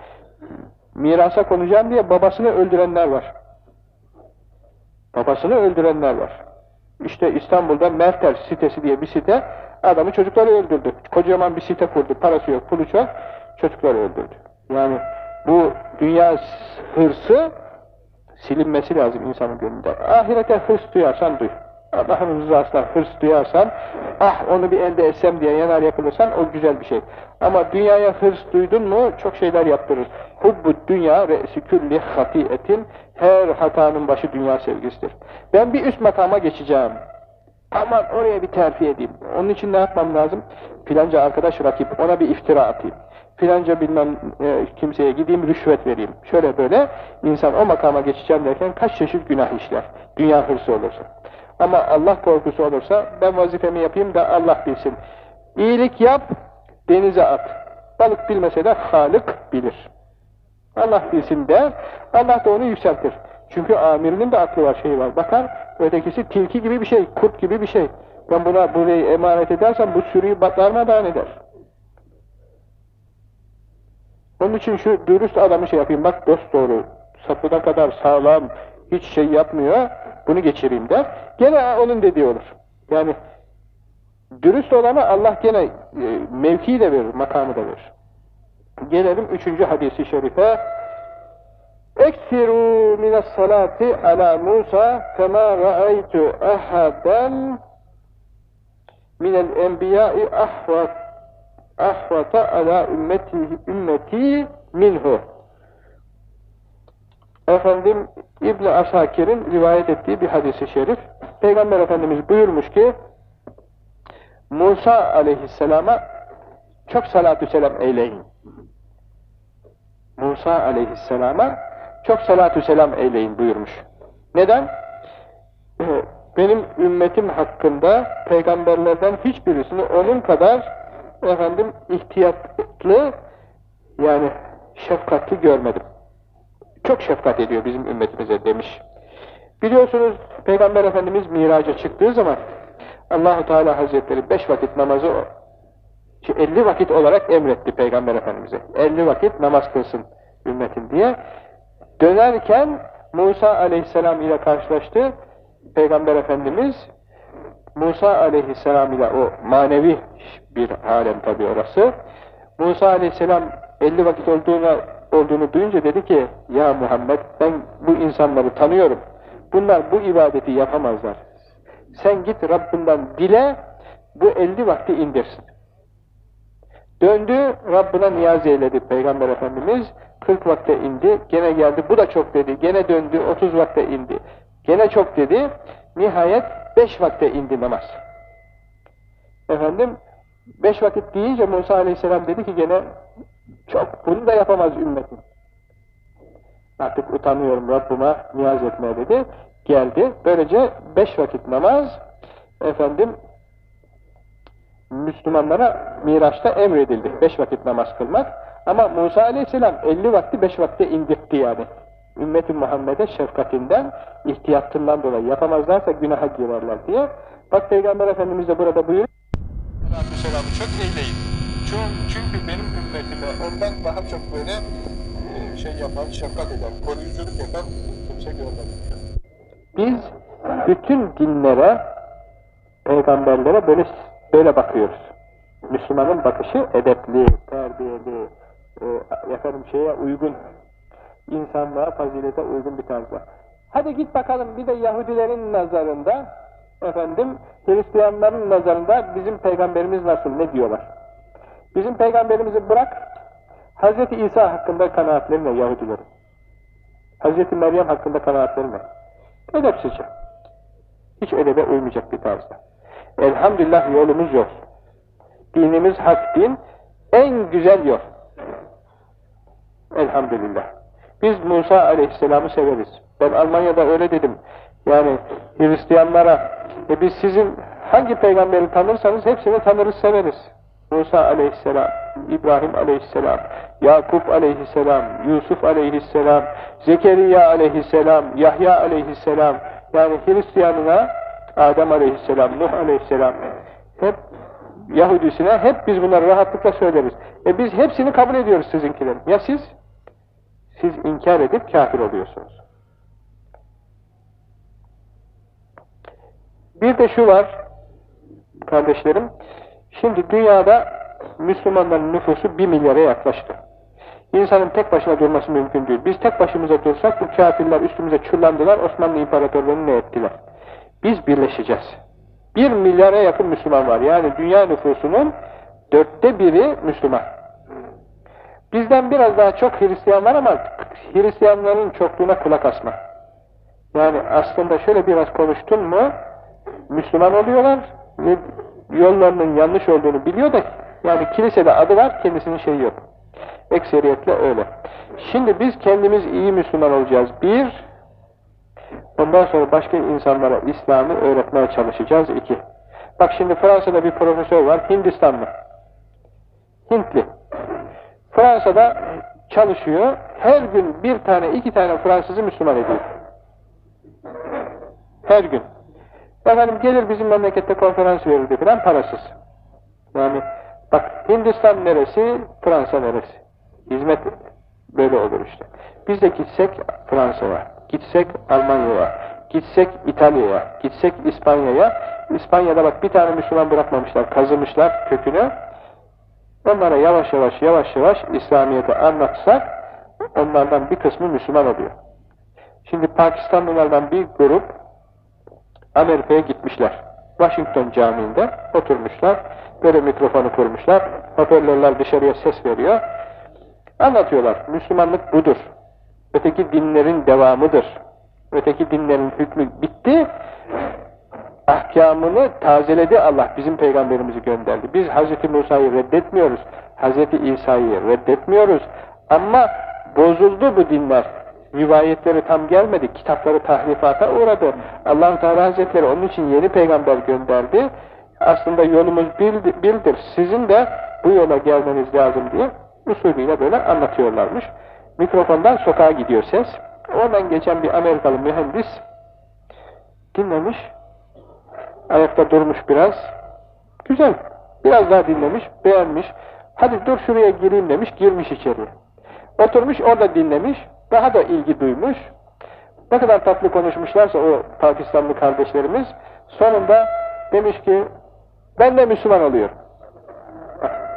mirasa konacağım diye babasını öldürenler var. Babasını öldürenler var. İşte İstanbul'da Mertel sitesi diye bir site, adamı çocukları öldürdü. Kocaman bir site kurdu, parası yok, pulu çok, çocukları öldürdü. Yani bu dünya hırsı silinmesi lazım insanın gönlünde. Ahirete hırs duyarsan duy. Allah'ın rızasına hırs duyarsan, ah onu bir elde etsem diye yanar yakılırsan o güzel bir şey. Ama dünyaya hırs duydun mu çok şeyler yaptırır. Hubbu dünya re'si külli hatiyetin her hatanın başı dünya sevgisidir. Ben bir üst makama geçeceğim. Aman oraya bir terfi edeyim. Onun için ne yapmam lazım? Filanca arkadaş rakip, ona bir iftira atayım. Filanca bilmem e, kimseye gideyim, rüşvet vereyim. Şöyle böyle insan o makama geçeceğim derken kaç çeşit günah işler. Dünya hırsı olursa. Ama Allah korkusu olursa ben vazifemi yapayım da Allah bilsin. İyilik yap, denize at. Balık bilmese de Halık bilir. Allah bilsin der, Allah da onu yükseltir. Çünkü amirinin de aklı var, şeyi var. Bakar, ötekisi tilki gibi bir şey, kurt gibi bir şey. Ben buna burayı emanet edersem bu sürüyü darmadağın eder. Onun için şu dürüst adamı şey yapayım, bak dost doğru, sapına kadar sağlam, hiç şey yapmıyor, bunu geçireyim der. Gene onun dediği olur. Yani dürüst olana Allah gene e, mevkiyi de verir, makamı da verir. Gelelim üçüncü hadisi şerife. Eksiru mines salati ala Musa kema ra'aytu ahaden minel enbiyai ahvat ahvata ala ümmeti, ümmeti minhu. Efendim İbn Asakir'in rivayet ettiği bir hadisi şerif. Peygamber Efendimiz buyurmuş ki Musa aleyhisselama çok salatü selam eyleyin. Musa aleyhisselama çok salatü selam eyleyin buyurmuş. Neden? Benim ümmetim hakkında peygamberlerden hiçbirisini onun kadar efendim ihtiyatlı yani şefkatli görmedim. Çok şefkat ediyor bizim ümmetimize demiş. Biliyorsunuz Peygamber Efendimiz miraca çıktığı zaman Allahu Teala Hazretleri beş vakit namazı 50 vakit olarak emretti Peygamber Efendimiz'e. 50 vakit namaz kılsın ümmetin diye. Dönerken Musa Aleyhisselam ile karşılaştı. Peygamber Efendimiz Musa Aleyhisselam ile o manevi bir alem tabi orası. Musa Aleyhisselam 50 vakit olduğuna olduğunu duyunca dedi ki ya Muhammed ben bu insanları tanıyorum. Bunlar bu ibadeti yapamazlar. Sen git Rabbinden dile bu 50 vakti indirsin. Döndü Rabbine niyaz eyledi Peygamber Efendimiz 40 vakte indi. Gene geldi. Bu da çok dedi. Gene döndü. 30 vakte indi. Gene çok dedi. Nihayet 5 vakte indi namaz. Efendim 5 vakit deyince Musa Aleyhisselam dedi ki gene çok bunu da yapamaz ümmetim. Artık utanıyorum Rabbime niyaz etmeye dedi. Geldi. Böylece 5 vakit namaz efendim Müslümanlara Miraç'ta emredildi. Beş vakit namaz kılmak. Ama Musa aleyhisselam 50 vakti beş vakte indirtti yani. Ümmet-i Muhammed'e şefkatinden, ihtiyatından dolayı yapamazlarsa günaha girerler diye. Bak Peygamber Efendimiz de burada buyuruyor. Selamı çok eyleyin. Çünkü, çünkü benim ümmetime ondan daha çok böyle şey yapan, şefkat eden, koruyuculuk yapan kimse görmedim. Biz bütün dinlere, peygamberlere böyle böyle bakıyoruz. Müslümanın bakışı edepli, terbiyeli, e, efendim şeye uygun, insanlığa, fazilete uygun bir tarzda. Hadi git bakalım bir de Yahudilerin nazarında, efendim Hristiyanların nazarında bizim peygamberimiz nasıl, ne diyorlar? Bizim peygamberimizi bırak, Hz. İsa hakkında kanaatleri ne Yahudilerin? Hz. Meryem hakkında kanaatleri ne? Edepsizce. Hiç edebe uymayacak bir tarzda. Elhamdülillah yolumuz yol. Dinimiz hak din, en güzel yol. Elhamdülillah. Biz Musa aleyhisselamı severiz. Ben Almanya'da öyle dedim. Yani Hristiyanlara, e biz sizin hangi peygamberi tanırsanız hepsini tanırız, severiz. Musa aleyhisselam, İbrahim aleyhisselam, Yakup aleyhisselam, Yusuf aleyhisselam, Zekeriya aleyhisselam, Yahya aleyhisselam, yani Hristiyanına Adem aleyhisselam, Nuh aleyhisselam, hep Yahudisine hep biz bunları rahatlıkla söyleriz. E biz hepsini kabul ediyoruz sizinkilerin. Ya siz? Siz inkar edip kafir oluyorsunuz. Bir de şu var, kardeşlerim, şimdi dünyada Müslümanların nüfusu bir milyara yaklaştı. İnsanın tek başına durması mümkün değil. Biz tek başımıza dursak bu kafirler üstümüze çullandılar, Osmanlı İmparatorluğu'nu ne ettiler? Biz birleşeceğiz. Bir milyara yakın Müslüman var. Yani dünya nüfusunun dörtte biri Müslüman. Bizden biraz daha çok Hristiyan var ama Hristiyanların çokluğuna kulak asma. Yani aslında şöyle biraz konuştun mu Müslüman oluyorlar ve yollarının yanlış olduğunu biliyor da yani kilisede adı var kendisinin şeyi yok. Ekseriyetle öyle. Şimdi biz kendimiz iyi Müslüman olacağız. Bir, ondan sonra başka insanlara İslam'ı öğretmeye çalışacağız. İki. Bak şimdi Fransa'da bir profesör var, Hindistanlı. Hintli. Fransa'da çalışıyor, her gün bir tane, iki tane Fransızı Müslüman ediyor. Her gün. Efendim gelir bizim memlekette konferans verirdi falan parasız. Yani bak Hindistan neresi, Fransa neresi? Hizmet böyle olur işte. Biz de gitsek Fransa'ya, gitsek Almanya'ya, gitsek İtalya'ya, gitsek İspanya'ya, İspanya'da bak bir tane Müslüman bırakmamışlar, kazımışlar kökünü. Onlara yavaş yavaş yavaş yavaş İslamiyet'i anlatsak, onlardan bir kısmı Müslüman oluyor. Şimdi Pakistanlılardan bir grup Amerika'ya gitmişler. Washington Camii'nde oturmuşlar. Böyle mikrofonu kurmuşlar. Hoparlörler dışarıya ses veriyor. Anlatıyorlar. Müslümanlık budur. Öteki dinlerin devamıdır. Öteki dinlerin hükmü bitti. Ahkamını tazeledi Allah. Bizim peygamberimizi gönderdi. Biz Hz. Musa'yı reddetmiyoruz. Hz. İsa'yı reddetmiyoruz. Ama bozuldu bu dinler. Rivayetleri tam gelmedi. Kitapları tahrifata uğradı. allah Teala Hazretleri onun için yeni peygamber gönderdi. Aslında yolumuz bildir. Sizin de bu yola gelmeniz lazım diye usulüyle böyle anlatıyorlarmış. Mikrofondan sokağa gidiyor ses. Oradan geçen bir Amerikalı mühendis dinlemiş. Ayakta durmuş biraz. Güzel. Biraz daha dinlemiş, beğenmiş. Hadi dur şuraya gireyim demiş, girmiş içeri. Oturmuş orada dinlemiş, daha da ilgi duymuş. Ne kadar tatlı konuşmuşlarsa o Pakistanlı kardeşlerimiz, sonunda demiş ki, ben de Müslüman oluyorum.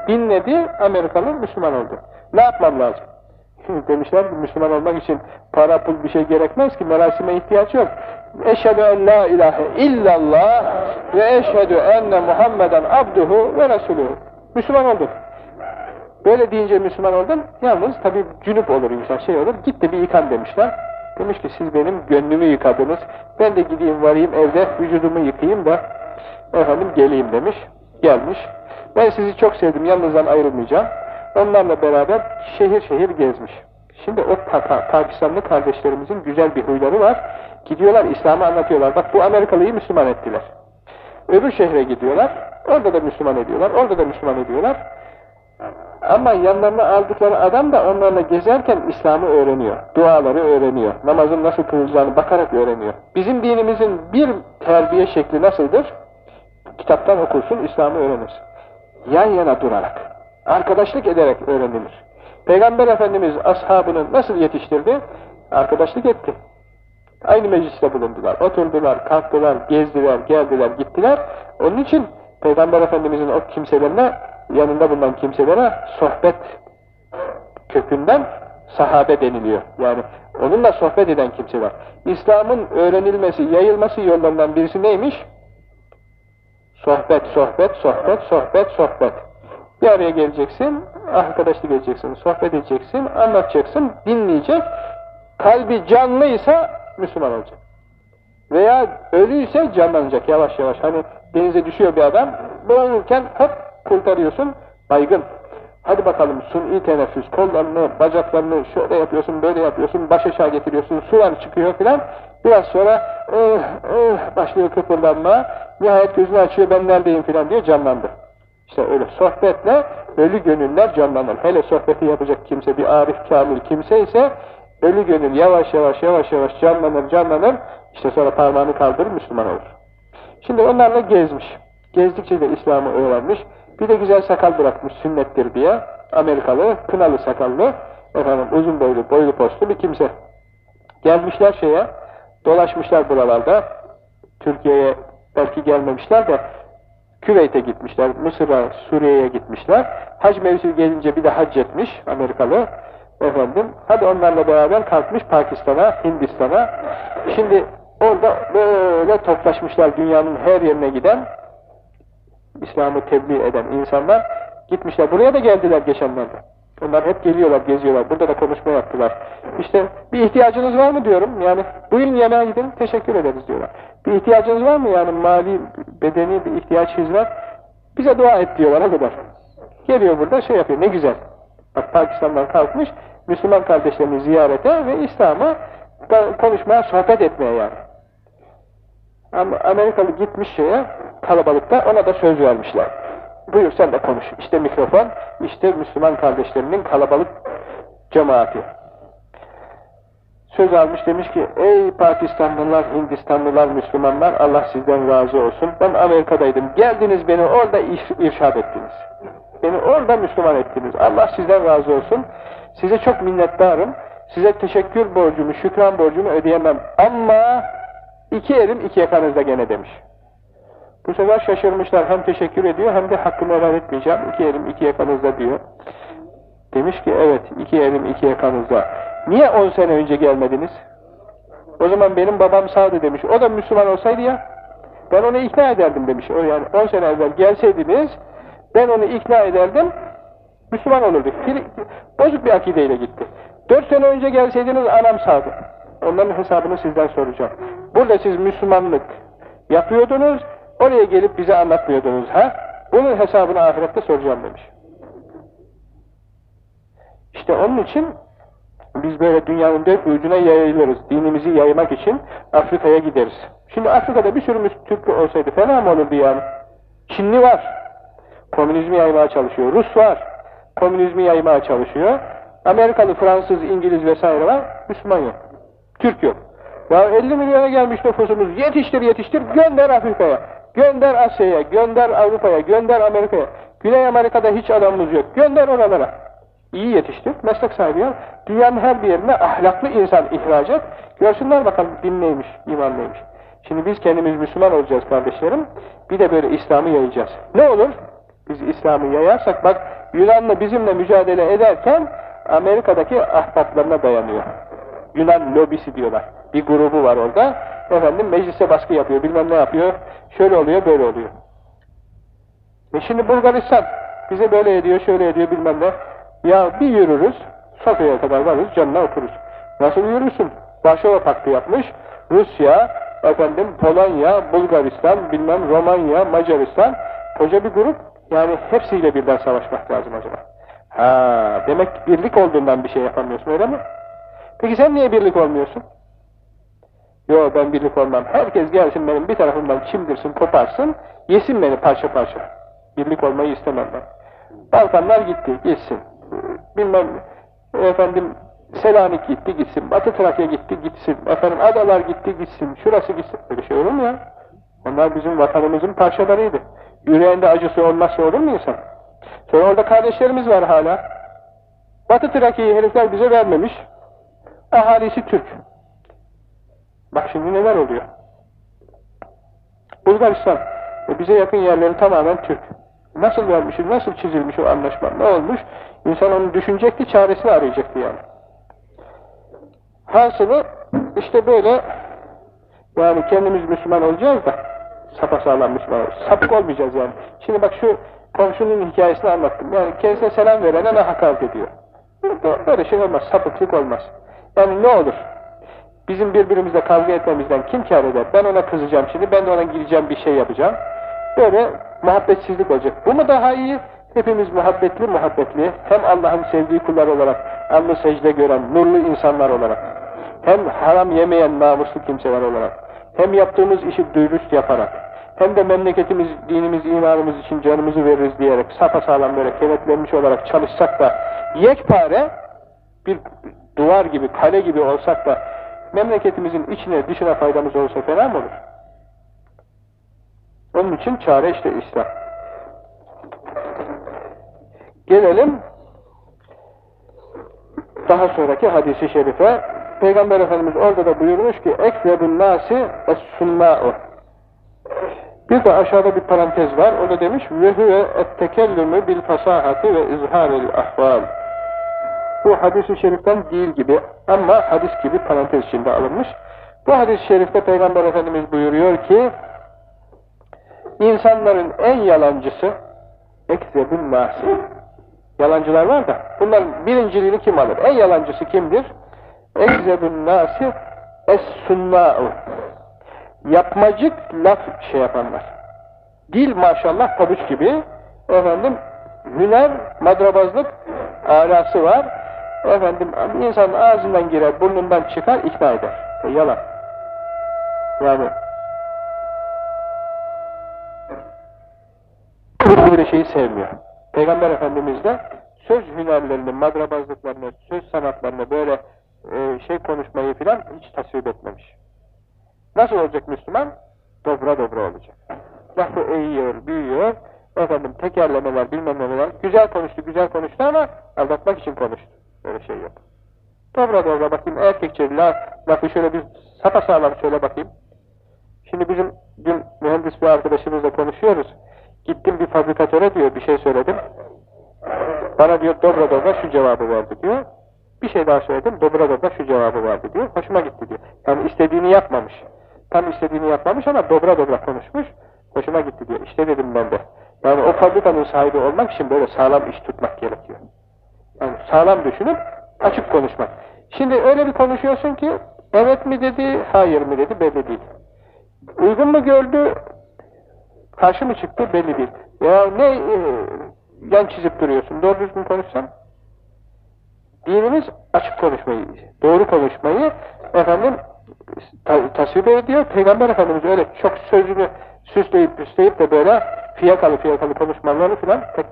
Dinledi, Amerikalı Müslüman oldu. Ne yapmam lazım? Demişler Müslüman olmak için para pul bir şey gerekmez ki, merasime ihtiyaç yok. Eşhedü en la ilahe illallah ve eşhedü enne Muhammeden abduhu ve resuluhu. Müslüman oldun. Böyle deyince Müslüman oldun, yalnız tabi cünüp olur insan, şey olur, git de bir yıkan demişler. Demiş ki siz benim gönlümü yıkadınız, ben de gideyim varayım evde vücudumu yıkayayım da efendim geleyim demiş, gelmiş. Ben sizi çok sevdim, yalnızdan ayrılmayacağım. Onlarla beraber şehir şehir gezmiş. Şimdi o Pakistanlı kardeşlerimizin güzel bir huyları var. Gidiyorlar İslam'ı anlatıyorlar. Bak bu Amerikalıyı Müslüman ettiler. Öbür şehre gidiyorlar. Orada da Müslüman ediyorlar. Orada da Müslüman ediyorlar. Ama yanlarına aldıkları adam da onlarla gezerken İslam'ı öğreniyor. Duaları öğreniyor. Namazın nasıl kılınacağını bakarak öğreniyor. Bizim dinimizin bir terbiye şekli nasıldır? Kitaptan okursun, İslam'ı öğrenirsin. Yan yana durarak, arkadaşlık ederek öğrenilir. Peygamber Efendimiz ashabını nasıl yetiştirdi? Arkadaşlık etti. Aynı mecliste bulundular, oturdular, kalktılar, gezdiler, geldiler, gittiler. Onun için Peygamber Efendimizin o kimselerine, yanında bulunan kimselere sohbet kökünden sahabe deniliyor. Yani onunla sohbet eden kimseler. İslam'ın öğrenilmesi, yayılması yollarından birisi neymiş? Sohbet, sohbet, sohbet, sohbet, sohbet. Bir araya geleceksin, arkadaşlık edeceksin, sohbet edeceksin, anlatacaksın, dinleyecek. Kalbi canlıysa Müslüman olacak. Veya ölüyse canlanacak yavaş yavaş. Hani denize düşüyor bir adam, boğulurken hop kurtarıyorsun, baygın. Hadi bakalım suni teneffüs, kollarını, bacaklarını şöyle yapıyorsun, böyle yapıyorsun, baş aşağı getiriyorsun, sular çıkıyor filan. Biraz sonra ıh, ıh, başlıyor kıpırdanma, nihayet gözünü açıyor, ben neredeyim filan diye canlandı. İşte öyle sohbetle ölü gönüller canlanır. Hele sohbeti yapacak kimse, bir arif kamil kimse ise ölü gönül yavaş yavaş yavaş yavaş canlanır canlanır, işte sonra parmağını kaldırır Müslüman olur. Şimdi onlarla gezmiş. Gezdikçe de İslam'ı öğrenmiş. Bir de güzel sakal bırakmış sünnettir diye. Amerikalı, kınalı sakallı, efendim uzun boylu, boylu postlu bir kimse. Gelmişler şeye, dolaşmışlar buralarda. Türkiye'ye belki gelmemişler de Küveyt'e gitmişler, Mısır'a, Suriye'ye gitmişler. Hac mevsimi gelince bir de hac etmiş Amerikalı. Efendim, hadi onlarla beraber kalkmış Pakistan'a, Hindistan'a. Şimdi orada böyle toplaşmışlar dünyanın her yerine giden İslam'ı tebliğ eden insanlar gitmişler. Buraya da geldiler geçenlerde. Onlar hep geliyorlar, geziyorlar. Burada da konuşma yaptılar. İşte bir ihtiyacınız var mı diyorum. Yani buyurun yemeğe gidin, teşekkür ederiz diyorlar. Bir ihtiyacınız var mı yani mali, bedeni bir ihtiyaç hizmet? Bize dua et diyorlar o kadar. Geliyor burada şey yapıyor, ne güzel. Bak Pakistan'dan kalkmış, Müslüman kardeşlerini ziyarete ve İslam'a konuşmaya, sohbet etmeye yani. Amerikalı gitmiş şeye, kalabalıkta ona da söz vermişler. Buyur sen de konuş. İşte mikrofon, işte Müslüman kardeşlerinin kalabalık cemaati. Söz almış demiş ki, ey Pakistanlılar, Hindistanlılar, Müslümanlar, Allah sizden razı olsun. Ben Amerika'daydım, geldiniz beni orada irşad ettiniz. Beni orada Müslüman ettiniz. Allah sizden razı olsun. Size çok minnettarım. Size teşekkür borcumu, şükran borcumu ödeyemem. Ama iki elim iki yakanızda gene demiş. Bu sefer şaşırmışlar. Hem teşekkür ediyor hem de hakkımı helal etmeyeceğim. İki elim iki yakanızda diyor. Demiş ki evet iki elim iki yakanızda. Niye on sene önce gelmediniz? O zaman benim babam sağdı demiş. O da Müslüman olsaydı ya. Ben onu ikna ederdim demiş. O yani on sene evvel gelseydiniz ben onu ikna ederdim. Müslüman olurduk. Bozuk bir akideyle gitti. Dört sene önce gelseydiniz anam sağdı. Onların hesabını sizden soracağım. Burada siz Müslümanlık yapıyordunuz. Oraya gelip bize anlatmıyordunuz ha? Bunun hesabını ahirette soracağım demiş. İşte onun için biz böyle dünyanın dört ucuna yayılırız. Dinimizi yaymak için Afrika'ya gideriz. Şimdi Afrika'da bir sürü Türk olsaydı fena mı olurdu yani? Çinli var. Komünizmi yaymaya çalışıyor. Rus var. Komünizmi yaymaya çalışıyor. Amerikalı, Fransız, İngiliz vesaire var. Müslüman yok. Türk yok. Ya 50 milyona gelmiş nüfusumuz. Yetiştir yetiştir gönder Afrika'ya. Gönder Asya'ya, gönder Avrupa'ya, gönder Amerika'ya. Güney Amerika'da hiç adamımız yok. Gönder oralara. İyi yetiştir, meslek sahibi ya. Dünyanın her bir yerine ahlaklı insan ihraç et. Görsünler bakalım din neymiş, iman neymiş. Şimdi biz kendimiz Müslüman olacağız kardeşlerim. Bir de böyle İslam'ı yayacağız. Ne olur? Biz İslam'ı yayarsak bak Yunanlı bizimle mücadele ederken Amerika'daki ahbaplarına dayanıyor. Yunan lobisi diyorlar. Bir grubu var orada. Efendim meclise baskı yapıyor, bilmem ne yapıyor. Şöyle oluyor, böyle oluyor. Ve şimdi Bulgaristan bize böyle ediyor, şöyle ediyor, bilmem ne. Ya bir yürürüz, Sofya'ya kadar varız, canına otururuz. Nasıl yürürsün? Varşova Paktı yapmış. Rusya, efendim Polonya, Bulgaristan, bilmem Romanya, Macaristan. Koca bir grup. Yani hepsiyle birden savaşmak lazım acaba. Ha, demek birlik olduğundan bir şey yapamıyorsun öyle mi? Peki sen niye birlik olmuyorsun? Yok ben birlik olmam. Herkes gelsin benim bir tarafımdan çimdirsin, koparsın, yesin beni parça parça. Birlik olmayı istemem ben. Balkanlar gitti, gitsin. Bilmem, efendim, Selanik gitti, gitsin. Batı Trakya gitti, gitsin. Efendim, adalar gitti, gitsin. Şurası gitsin. Böyle şey olur mu ya? Onlar bizim vatanımızın parçalarıydı. Yüreğinde acısı olmazsa olur mu insan? Sonra orada kardeşlerimiz var hala. Batı Trakya'yı herifler bize vermemiş. Ahalisi Türk. Bak şimdi neler oluyor. Bulgaristan. E bize yakın yerleri tamamen Türk. Nasıl vermişiz, nasıl çizilmiş o anlaşma, ne olmuş? İnsan onu düşünecekti, çaresini arayacaktı yani. Hasılı işte böyle yani kendimiz Müslüman olacağız da sapasağlam Müslüman olacağız. Sapık olmayacağız yani. Şimdi bak şu komşunun hikayesini anlattım. Yani kendisine selam verene ne hakaret ediyor. Böyle şey olmaz, sapıklık olmaz. Yani ne olur? Bizim birbirimizle kavga etmemizden kim kâr eder? Ben ona kızacağım şimdi, ben de ona gireceğim bir şey yapacağım. Böyle muhabbetsizlik olacak. Bu mu daha iyi? Hepimiz muhabbetli muhabbetli, hem Allah'ın sevdiği kullar olarak, alnı secde gören, nurlu insanlar olarak, hem haram yemeyen namuslu kimseler olarak, hem yaptığımız işi dürüst yaparak, hem de memleketimiz, dinimiz, imanımız için canımızı veririz diyerek sapasağlam böyle kenetlenmiş olarak çalışsak da yekpare bir duvar gibi, kale gibi olsak da memleketimizin içine dışına faydamız olsa fena mı olur? Onun için çare işte İslam. Gelelim daha sonraki hadisi şerife. Peygamber Efendimiz orada da buyurmuş ki ekrebun nasi es-sunnâ'u bir de aşağıda bir parantez var. O da demiş ve huve et-tekellümü bil ve izharil ahval. Bu hadis-i şeriften değil gibi ama hadis gibi parantez içinde alınmış. Bu hadis-i şerifte Peygamber Efendimiz buyuruyor ki insanların en yalancısı ekzebun nasi. Yalancılar var da bunların birinciliğini kim alır? En yalancısı kimdir? Ekzebun nasi es-sunnâ'u yapmacık laf şey yapanlar. Dil maşallah pabuç gibi efendim hüner, madrabazlık alası var. Efendim insanın ağzından girer, burnundan çıkar, ikna eder. E, yalan. Yani böyle şeyi sevmiyor. Peygamber Efendimiz de söz hünerlerini, madrabazlıklarını, söz sanatlarını böyle e, şey konuşmayı filan hiç tasvip etmemiş. Nasıl olacak Müslüman? Dobra dobra olacak. Lafı eğiyor, büyüyor, efendim tekerlemeler, bilmem neler, güzel konuştu, güzel konuştu ama aldatmak için konuştu. Öyle şey yok. Dobra dobra bakayım, erkekçe la, lafı şöyle bir sapasağlam söyle bakayım. Şimdi bizim dün mühendis bir arkadaşımızla konuşuyoruz. Gittim bir fabrikatöre diyor, bir şey söyledim. Bana diyor dobra dobra şu cevabı verdi diyor. Bir şey daha söyledim, dobra dobra şu cevabı verdi diyor. Hoşuma gitti diyor. Yani istediğini yapmamış. Tam istediğini yapmamış ama dobra dobra konuşmuş. Hoşuma gitti diyor. İşte dedim ben de. Yani o fabrikanın sahibi olmak için böyle sağlam iş tutmak gerekiyor. Yani sağlam düşünüp açık konuşmak. Şimdi öyle bir konuşuyorsun ki evet mi dedi, hayır mı dedi belli değil. Uygun mu gördü, karşı mı çıktı belli değil. Ya ne e, yan çizip duruyorsun, doğru düzgün konuşsan. Dinimiz açık konuşmayı, doğru konuşmayı efendim ta tasvip ediyor. Peygamber Efendimiz öyle çok sözünü süsleyip süsleyip de böyle fiyakalı fiyakalı konuşmalarını falan pek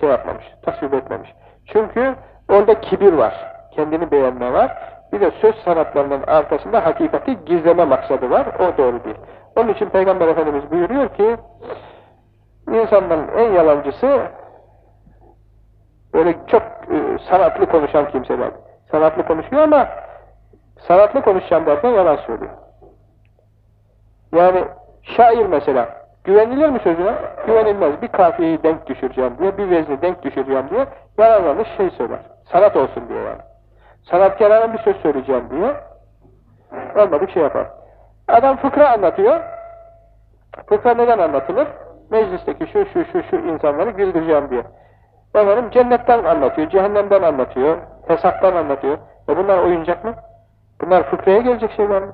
şey yapmamış, tasvip etmemiş. Çünkü orada kibir var, kendini beğenme var. Bir de söz sanatlarının arkasında hakikati gizleme maksadı var, o doğru değil. Onun için Peygamber Efendimiz buyuruyor ki, insanların en yalancısı böyle çok e, sanatlı konuşan kimseler. Sanatlı konuşuyor ama sanatlı konuşacağım derken yalan söylüyor. Yani şair mesela güvenilir mi sözüne? Güvenilmez. Bir kafiyeyi denk düşüreceğim diye, bir vezni denk düşüreceğim diye yalan yanlış şey söyler. Sanat olsun diye yani. Sanatkarına bir söz söyleyeceğim diye olmadık şey yapar. Adam fıkra anlatıyor. Fıkra neden anlatılır? Meclisteki şu şu şu şu insanları güldüreceğim diye. Efendim cennetten anlatıyor, cehennemden anlatıyor, hesaptan anlatıyor. E bunlar oyuncak mı? Bunlar fıkraya gelecek şeyler mi?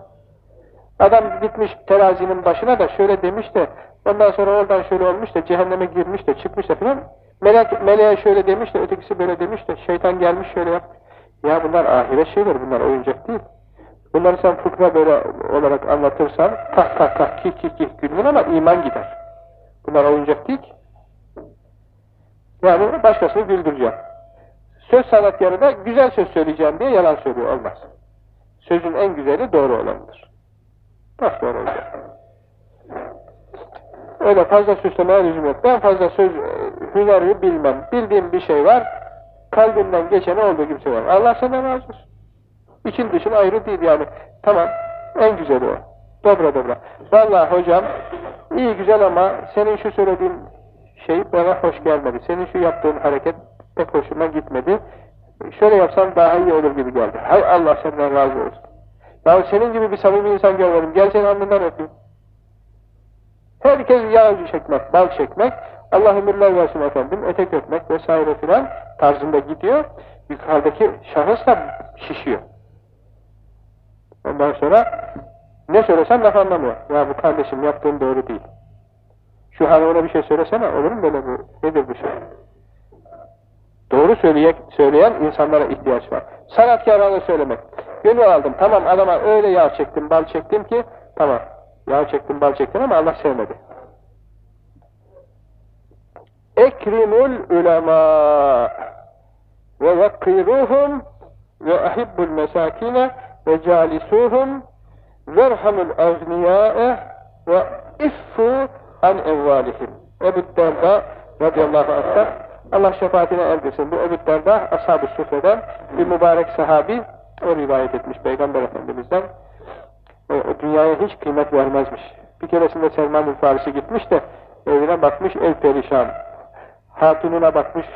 Adam gitmiş terazinin başına da şöyle demiş de ondan sonra oradan şöyle olmuş da cehenneme girmiş de çıkmış da filan melek, meleğe şöyle demiş de ötekisi böyle demiş de şeytan gelmiş şöyle yapmış. Ya bunlar ahiret şeyler bunlar oyuncak değil. Bunları sen fıkra böyle olarak anlatırsan kah kah kah kih kih kih gülür ama iman gider. Bunlar oyuncak değil ki. Yani başkasını güldüreceğim. Söz sanatkarı da güzel söz söyleyeceğim diye yalan söylüyor. Olmaz. Sözün en güzeli doğru olanıdır. Doğru olacak. Öyle fazla süslemeye lüzum yok. Ben fazla söz, hüneri bilmem. Bildiğim bir şey var. kalbinden geçeni olduğu gibi söyler. Allah senden razı olsun. İçin dışın ayrı değil yani. Tamam, en güzeli o. Dobra dobra. Vallahi hocam, iyi güzel ama senin şu söylediğin şey bana hoş gelmedi. Senin şu yaptığın hareket pek hoşuma gitmedi. Şöyle yapsam daha iyi olur gibi geldi. Hay Allah senden razı olsun. Ya senin gibi bir samimi insan görmedim. Gel seni alnından öpeyim. Herkes yağ çekmek, bal çekmek, Allah ömürler versin efendim, etek öpmek vesaire filan tarzında gidiyor. Yukarıdaki şahıs da şişiyor. Ondan sonra ne söylesen laf anlamıyor. Ya bu kardeşim yaptığın doğru değil. Şu hanımına bir şey söylesene, olur mu böyle bu? Nedir bu şey? Doğru söyleyek, söyleyen insanlara ihtiyaç var. Sanatkarlarla söylemek. Gönül aldım, tamam adama öyle yağ çektim, bal çektim ki, tamam. Yağ çektim, bal çektim ama Allah sevmedi. Ekrimul ulema ve vakkiruhum ve ahibbul mesakine ve calisuhum verhamul agniyâe ve iffu an evvalihim. Ebu Derda radıyallahu anh'tan Allah şefaatine erdirsin. Bu Ebu Derda ashab-ı bir mübarek sahabi o rivayet etmiş Peygamber Efendimiz'den. O, dünyaya hiç kıymet vermezmiş. Bir keresinde Selman-ı Farisi gitmiş de evine bakmış ev perişan. Hatununa bakmış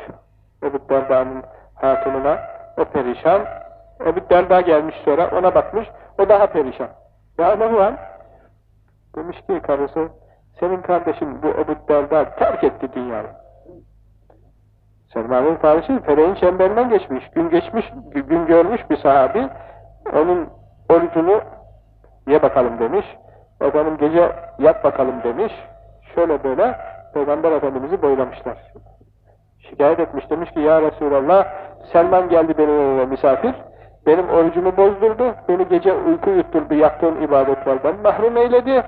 Ebu Derda'nın hatununa o perişan. Ebu Derda gelmiş sonra ona bakmış o daha perişan. Ya ne var? Demiş ki karısı senin kardeşin bu Ebu Derda terk etti dünyayı. Selman-ı Farisi Feleğin çemberinden geçmiş, gün geçmiş, gün görmüş bir sahabi. Onun orucunu ye bakalım demiş. Efendim gece yat bakalım demiş. Şöyle böyle Peygamber Efendimiz'i boylamışlar. Şikayet etmiş demiş ki ya Resulallah Selman geldi benim evime misafir. Benim orucumu bozdurdu. Beni gece uyku yutturdu. Yaptığım ibadetlerden mahrum eyledi.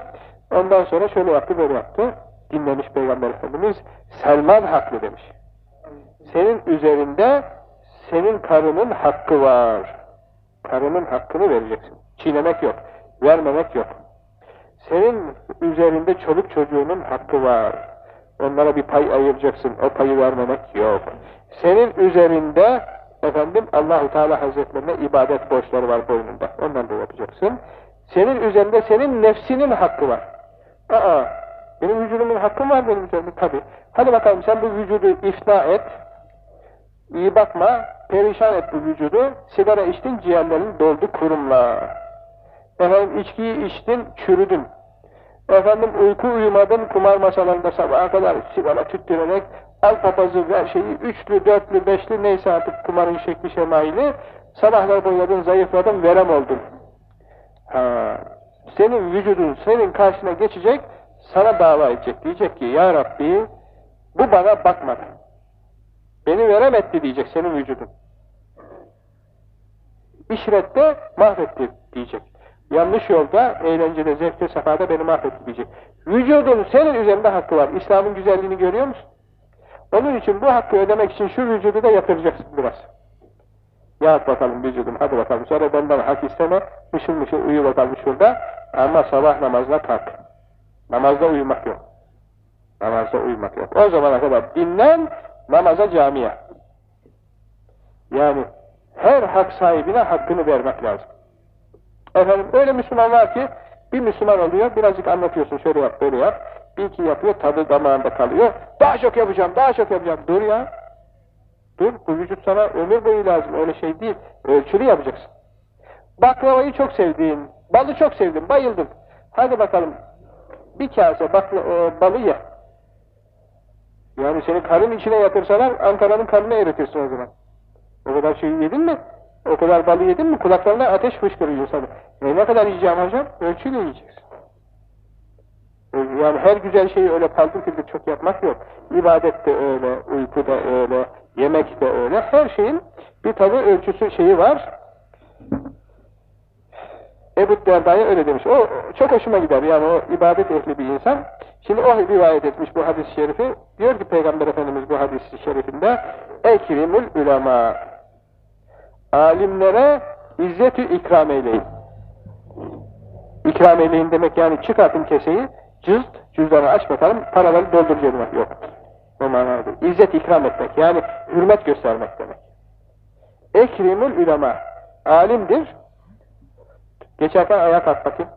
Ondan sonra şöyle yaptı böyle yaptı. Dinlemiş Peygamber Efendimiz. Selman haklı demiş. Senin üzerinde senin karının hakkı var. Karının hakkını vereceksin. Çiğnemek yok. Vermemek yok. Senin üzerinde çoluk çocuğunun hakkı var. Onlara bir pay ayıracaksın. O payı vermemek yok. Senin üzerinde efendim Allahu Teala Hazretlerine ibadet borçları var boynunda. Ondan da yapacaksın. Senin üzerinde senin nefsinin hakkı var. Aa, benim vücudumun hakkı var benim üzerimde tabi. Hadi bakalım sen bu vücudu ifna et. İyi bakma, perişan et bu vücudu. Sigara içtin, ciğerlerin doldu kurumla. Efendim içkiyi içtin, çürüdün. Efendim uyku uyumadın, kumar masalarında sabaha kadar sigara tüttürerek al papazı ver şeyi, üçlü, dörtlü, beşli neyse artık kumarın şekli şemaili sabahlar boyladın, zayıfladın, verem oldun. Ha, senin vücudun senin karşına geçecek, sana dava edecek. Diyecek ki ya Rabbi bu bana bakmadı. Beni veremetti diyecek senin vücudun. İşrette mahvetti diyecek. Yanlış yolda, eğlencede, zevkte, sefada beni mahvetti diyecek. Vücudun senin üzerinde hakkı var. İslam'ın güzelliğini görüyor musun? Onun için bu hakkı ödemek için şu vücudu da yatıracaksın biraz. Yat bakalım vücudum, hadi bakalım. Sonra benden hak isteme, mışıl mışıl uyu bakalım şurada. Ama sabah namazına kalk. Namazda uyumak yok. Namazda uyumak yok. O zamana kadar dinlen, namaza camiye. Yani her hak sahibine hakkını vermek lazım. Efendim öyle Müslümanlar ki bir Müslüman oluyor, birazcık anlatıyorsun, şöyle yap, böyle yap. Bir iki yapıyor, tadı damağında kalıyor. Daha çok yapacağım, daha çok yapacağım. Dur ya. Dur, bu vücut sana ömür boyu lazım, öyle şey değil. Ölçülü yapacaksın. Baklavayı çok sevdiğin, balı çok sevdin, bayıldın. Hadi bakalım, bir kase bakla, e, balı ye. Yani seni karın içine yatırsalar, Ankara'nın karnını eritirsin o zaman. O kadar şey yedin mi? O kadar balı yedin mi? Kulaklarına ateş fışkırıyor sana. E ne kadar yiyeceğim hocam? Ölçüyle yiyeceksin. E, yani her güzel şeyi öyle paldır küldür çok yapmak yok. İbadet de öyle, uyku da öyle, yemek de öyle. Her şeyin bir tabi ölçüsü şeyi var. Ebu Derda'ya öyle demiş. O çok hoşuma gider. Yani o ibadet ehli bir insan. Şimdi o rivayet etmiş bu hadis-i şerifi. Diyor ki Peygamber Efendimiz bu hadis-i şerifinde Ekrimul ulema Alimlere izzeti ikram eyleyin. İkram eyleyin demek yani çıkartın keseyi, cızt, cüzdanı aç bakalım, paraları doldur cebine. Yok. O manada. İzzet ikram etmek. Yani hürmet göstermek demek. Ekrimül ulema. Alimdir. Geçerken ayağa kalk bakayım.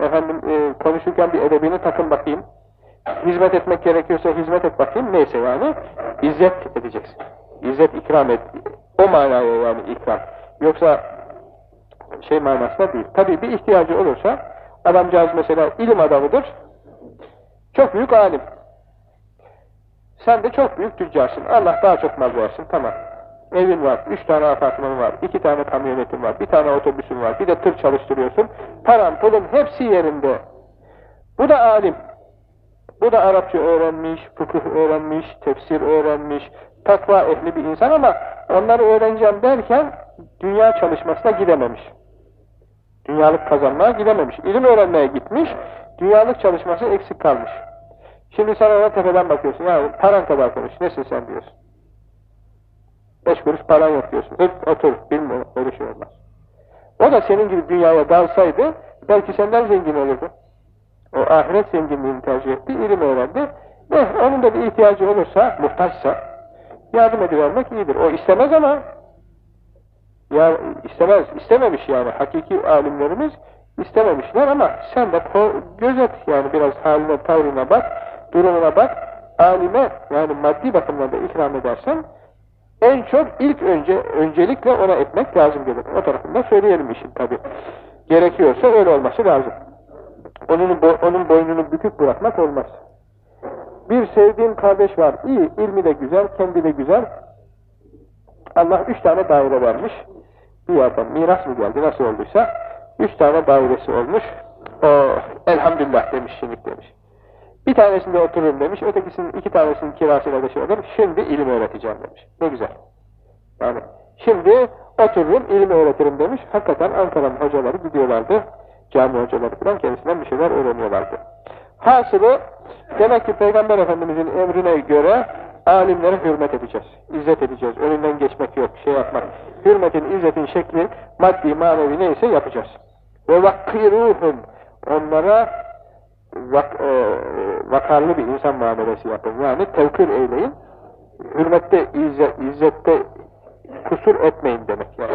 Efendim e, konuşurken bir edebini takın bakayım. Hizmet etmek gerekiyorsa hizmet et bakayım. Neyse yani. İzzet edeceksin. İzzet ikram et. O manaya yani ikram. Yoksa şey manasında değil. Tabii bir ihtiyacı olursa adamcağız mesela ilim adamıdır. Çok büyük alim. Sen de çok büyük tüccarsın. Allah daha çok mal versin. Tamam. Evin var, üç tane apartmanın var, iki tane kamyonetin var, bir tane otobüsün var, bir de tır çalıştırıyorsun. Paran, pulun hepsi yerinde. Bu da alim. Bu da Arapça öğrenmiş, fıkıh öğrenmiş, tefsir öğrenmiş, takva ehli bir insan ama onları öğreneceğim derken dünya çalışmasına gidememiş. Dünyalık kazanmaya gidememiş. İlim öğrenmeye gitmiş, dünyalık çalışması eksik kalmış. Şimdi sen ona tepeden bakıyorsun, ya paran kadar konuş, nesin sen diyorsun. Beş kuruş paran yok diyorsun. Hıp otur, bilmiyorum, öyle şey olmaz. O da senin gibi dünyaya dalsaydı, belki senden zengin olurdu. O ahiret zenginliğini tercih etti, ilim öğrendi. Eh, onun da bir ihtiyacı olursa, muhtaçsa, yardım edivermek iyidir. O istemez ama, ya istemez, istememiş yani. Hakiki alimlerimiz istememişler ama sen de gözet yani biraz haline, tavrına bak, durumuna bak. Alime yani maddi bakımdan da ikram edersen, en çok ilk önce, öncelikle ona etmek lazım gelir. O tarafından söyleyelim işin tabi. Gerekiyorsa öyle olması lazım. Onun, onun boynunu bükük bırakmak olmaz. Bir sevdiğin kardeş var, iyi, ilmi de güzel, kendi de güzel. Allah üç tane daire vermiş. Bir yerden miras mı geldi, nasıl olduysa, üç tane dairesi olmuş. Oh, elhamdülillah demiş, şimdi demiş. Bir tanesinde otururum demiş, ötekisinin iki tanesinin kirasıyla da şey şimdi ilim öğreteceğim demiş. Ne güzel. Yani şimdi otururum, ilim öğretirim demiş. Hakikaten Ankara'nın hocaları gidiyorlardı. Cami hocaları falan kendisinden bir şeyler öğreniyorlardı. Hasılı, demek ki Peygamber Efendimizin emrine göre alimlere hürmet edeceğiz. İzzet edeceğiz. Önünden geçmek yok, şey yapmak. Hürmetin, izzetin şekli, maddi, manevi neyse yapacağız. Ve vakkiruhum. Onlara vak, e, vakarlı bir insan muamelesi yapın. Yani tevkir eyleyin. Hürmette, izzet, izzette kusur etmeyin demek yani.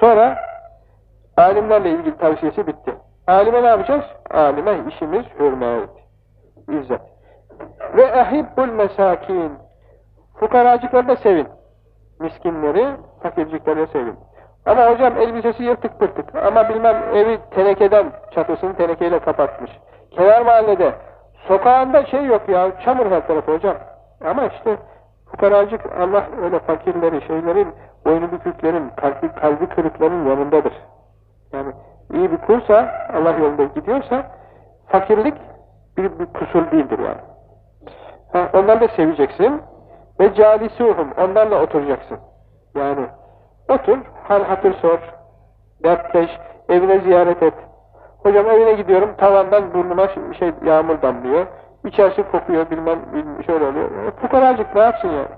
Sonra alimlerle ilgili tavsiyesi bitti. Alime ne yapacağız? Alime işimiz hürmet, izzet. Ve ehibbul mesakin. Fukaracıkları da sevin miskinleri, fakircikleri sevin. Ama hocam elbisesi yırtık pırtık. Ama bilmem evi tenekeden, çatısını tenekeyle kapatmış. Kenar mahallede, sokağında şey yok ya, çamur her tarafı hocam. Ama işte fukaracık Allah öyle fakirleri, şeylerin, boynu büküklerin, kalbi, kalbi kırıkların yanındadır. Yani iyi bir kursa, Allah yolunda gidiyorsa, fakirlik bir, bir kusur değildir yani. Ha, onları da seveceksin. Ve calisuhum, onlarla oturacaksın. Yani otur, hal hatır sor, dertleş, evine ziyaret et. Hocam evine gidiyorum, tavandan burnuma şey yağmur damlıyor. İçerisi kokuyor, bilmem, bilmem şöyle oluyor. E, fukaracık ne yapsın yani?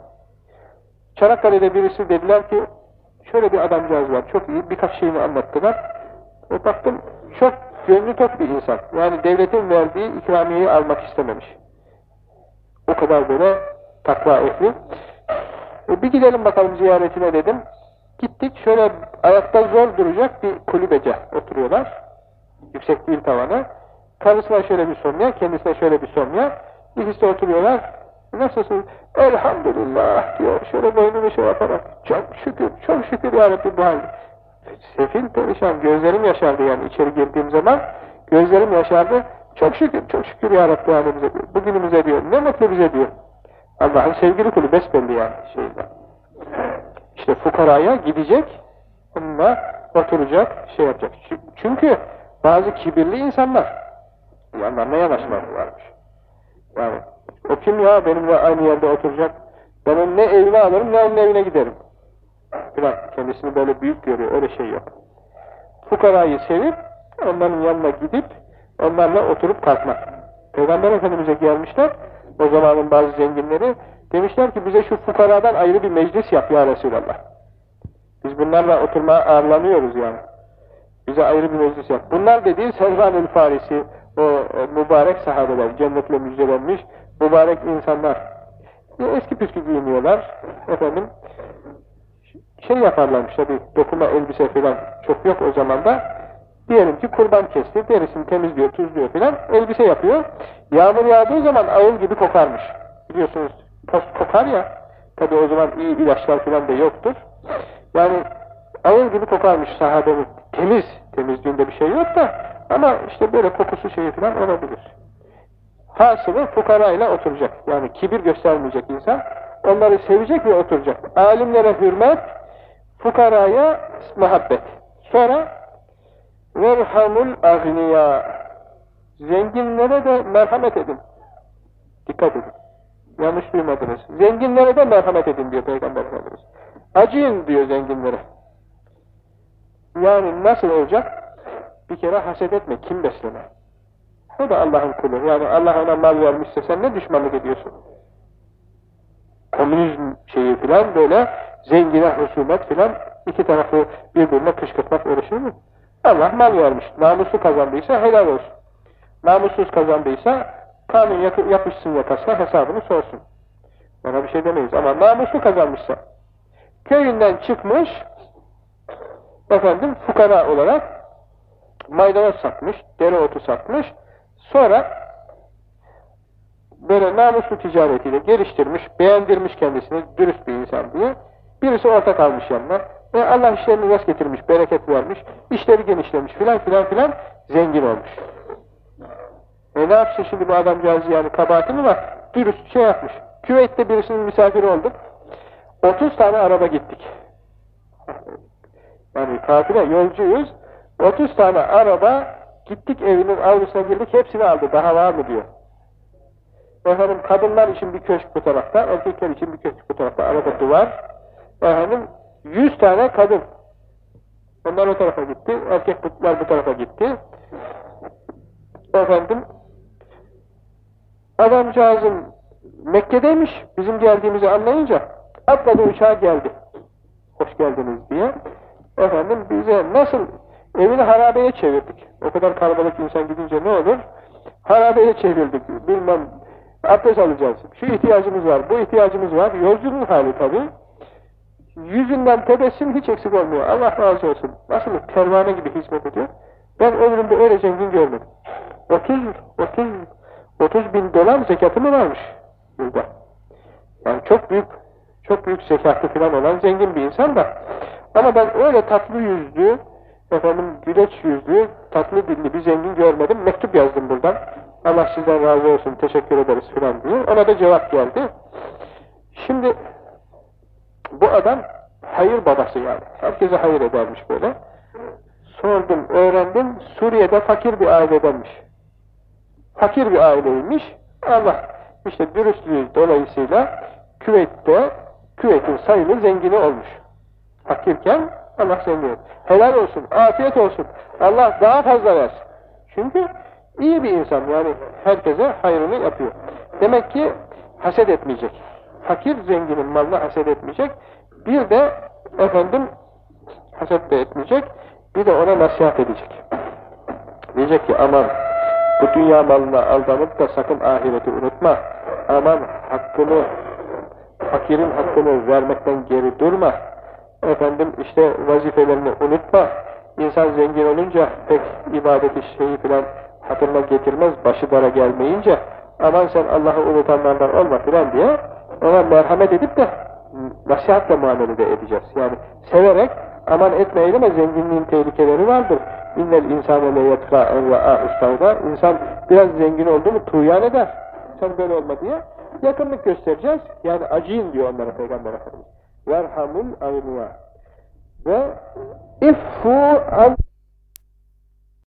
Çanakkale'de birisi dediler ki, şöyle bir adamcağız var, çok iyi, birkaç şeyini anlattılar. E, baktım, çok gönlü tok bir insan. Yani devletin verdiği ikramiyeyi almak istememiş. O kadar böyle takva ehli. E, bir gidelim bakalım ziyaretine dedim. Gittik şöyle ayakta zor duracak bir kulübece oturuyorlar. Yüksek bir tavanı. Karısına şöyle bir sormaya, kendisine şöyle bir sormaya. İkisi oturuyorlar. Nasılsın? Elhamdülillah diyor. Şöyle boynunu şey yaparak. Çok şükür, çok şükür ya Rabbi bu halde. Sefil perişan, gözlerim yaşardı yani içeri girdiğim zaman. Gözlerim yaşardı. Çok şükür, çok şükür ya Rabbi halimize diyor. Bugünümüze diyor. Ne mutlu bize diyor. Allah'ın sevgili kulu besbelli yani şeyde. İşte fukaraya gidecek, onunla oturacak, şey yapacak. Çünkü bazı kibirli insanlar yanlarına yanaşmalarmış. Yani o kim ya benimle aynı yerde oturacak? Ben onun ne evine alırım ne onun evine giderim. Falan kendisini böyle büyük görüyor. Öyle şey yok. Fukarayı sevip onların yanına gidip onlarla oturup kalkmak. Peygamber Efendimiz'e gelmişler o zamanın bazı zenginleri demişler ki bize şu fukaradan ayrı bir meclis yap ya Resulallah. Biz bunlarla oturmaya ağırlanıyoruz yani. Bize ayrı bir meclis yap. Bunlar dediği Selvan-ül Farisi, o e, mübarek sahabeler, cennetle müjdelenmiş mübarek insanlar. E, eski püskü giyiniyorlar. Efendim, şey yaparlarmış tabi, dokuma elbise falan çok yok o zaman da. Diyelim ki kurban kesti, derisini temizliyor, tuzluyor filan, elbise yapıyor. Yağmur yağdığı zaman ağıl gibi kokarmış. Biliyorsunuz, post kokar ya, tabi o zaman iyi ilaçlar filan da yoktur. Yani ağıl gibi kokarmış sahabenin. Temiz, temizliğinde bir şey yok da, ama işte böyle kokusu şeyi filan olabilir. Hasılı fukarayla oturacak. Yani kibir göstermeyecek insan. Onları sevecek ve oturacak. Alimlere hürmet, fukaraya muhabbet. Sonra verhamul agniya zenginlere de merhamet edin. Dikkat edin. Yanlış duymadınız. Zenginlere de merhamet edin diyor Peygamber Efendimiz. Acıyın diyor zenginlere. Yani nasıl olacak? Bir kere haset etme, kim besleme. O da Allah'ın kulu. Yani Allah ona mal vermişse sen ne düşmanlık ediyorsun? Komünizm şeyi filan böyle zengine husumet filan iki tarafı birbirine kışkırtmak uğraşır mı? Allah mal vermiş. Namuslu kazandıysa helal olsun. Namussuz kazandıysa kanun yapışsın yakasına hesabını sorsun. Ona bir şey demeyiz ama namuslu kazanmışsa köyünden çıkmış efendim fukara olarak maydanoz satmış, dereotu satmış sonra böyle namuslu ticaretiyle geliştirmiş, beğendirmiş kendisini dürüst bir insan diye birisi ortak almış yanına ve Allah işlerini rast getirmiş, bereket vermiş, işleri genişlemiş filan filan filan zengin olmuş. E ne yapsın şimdi bu adamcağız yani kabahati mi var? Dürüst şey yapmış. Küveyt'te birisinin misafiri olduk. 30 tane araba gittik. Yani kafile yolcuyuz. 30 tane araba gittik evinin avlusuna girdik hepsini aldı. Daha var mı diyor. Efendim kadınlar için bir köşk bu tarafta, erkekler için bir köşk bu tarafta. Arada duvar. Efendim 100 tane kadın. Onlar o tarafa gitti. Erkekler bu tarafa gitti. Efendim adamcağızın Mekke'deymiş. Bizim geldiğimizi anlayınca atladı uçağa geldi. Hoş geldiniz diye. Efendim bize nasıl evini harabeye çevirdik. O kadar kalabalık insan gidince ne olur? Harabeye çevirdik. Bilmem abdest alacağız. Şu ihtiyacımız var, bu ihtiyacımız var. Yolcunun hali tabii. Yüzünden tebessüm hiç eksik olmuyor. Allah razı olsun. Nasıl pervane gibi hizmet ediyor. Ben ömrümde öyle zengin görmedim. 30, 30, 30 bin dolar zekatı mı varmış burada? Yani çok büyük, çok büyük zekatı falan olan zengin bir insan da. Ama ben öyle tatlı yüzlü, efendim güleç yüzlü, tatlı dilli bir zengin görmedim. Mektup yazdım buradan. Allah sizden razı olsun, teşekkür ederiz filan diye. Ona da cevap geldi. Şimdi bu adam hayır babası yani. Herkese hayır edermiş böyle. Sordum, öğrendim. Suriye'de fakir bir ailedenmiş. Fakir bir aileymiş. Allah işte dürüstlüğü dolayısıyla Küveyt'te Küveyt'in sayılı zengini olmuş. Fakirken Allah zengin. Helal olsun, afiyet olsun. Allah daha fazla versin. Çünkü iyi bir insan yani herkese hayrını yapıyor. Demek ki haset etmeyecek fakir zenginin malına haset etmeyecek. Bir de efendim haset de etmeyecek. Bir de ona nasihat edecek. Diyecek ki aman bu dünya malına aldanıp da sakın ahireti unutma. Aman hakkını fakirin hakkını vermekten geri durma. Efendim işte vazifelerini unutma. İnsan zengin olunca pek ibadeti şeyi filan hatırına getirmez, başı dara gelmeyince aman sen Allah'ı unutanlardan olma filan diye ona merhamet edip de nasihatle muamelede edeceğiz. Yani severek aman etme eyleme zenginliğin tehlikeleri vardır. İnnel insane le yetka en ra'a ustavda. İnsan biraz zengin oldu mu tuğyan eder. Sen böyle olma diye yakınlık göstereceğiz. Yani acıyın diyor onlara Peygamber Efendimiz. Verhamul agniya. Ve iffu an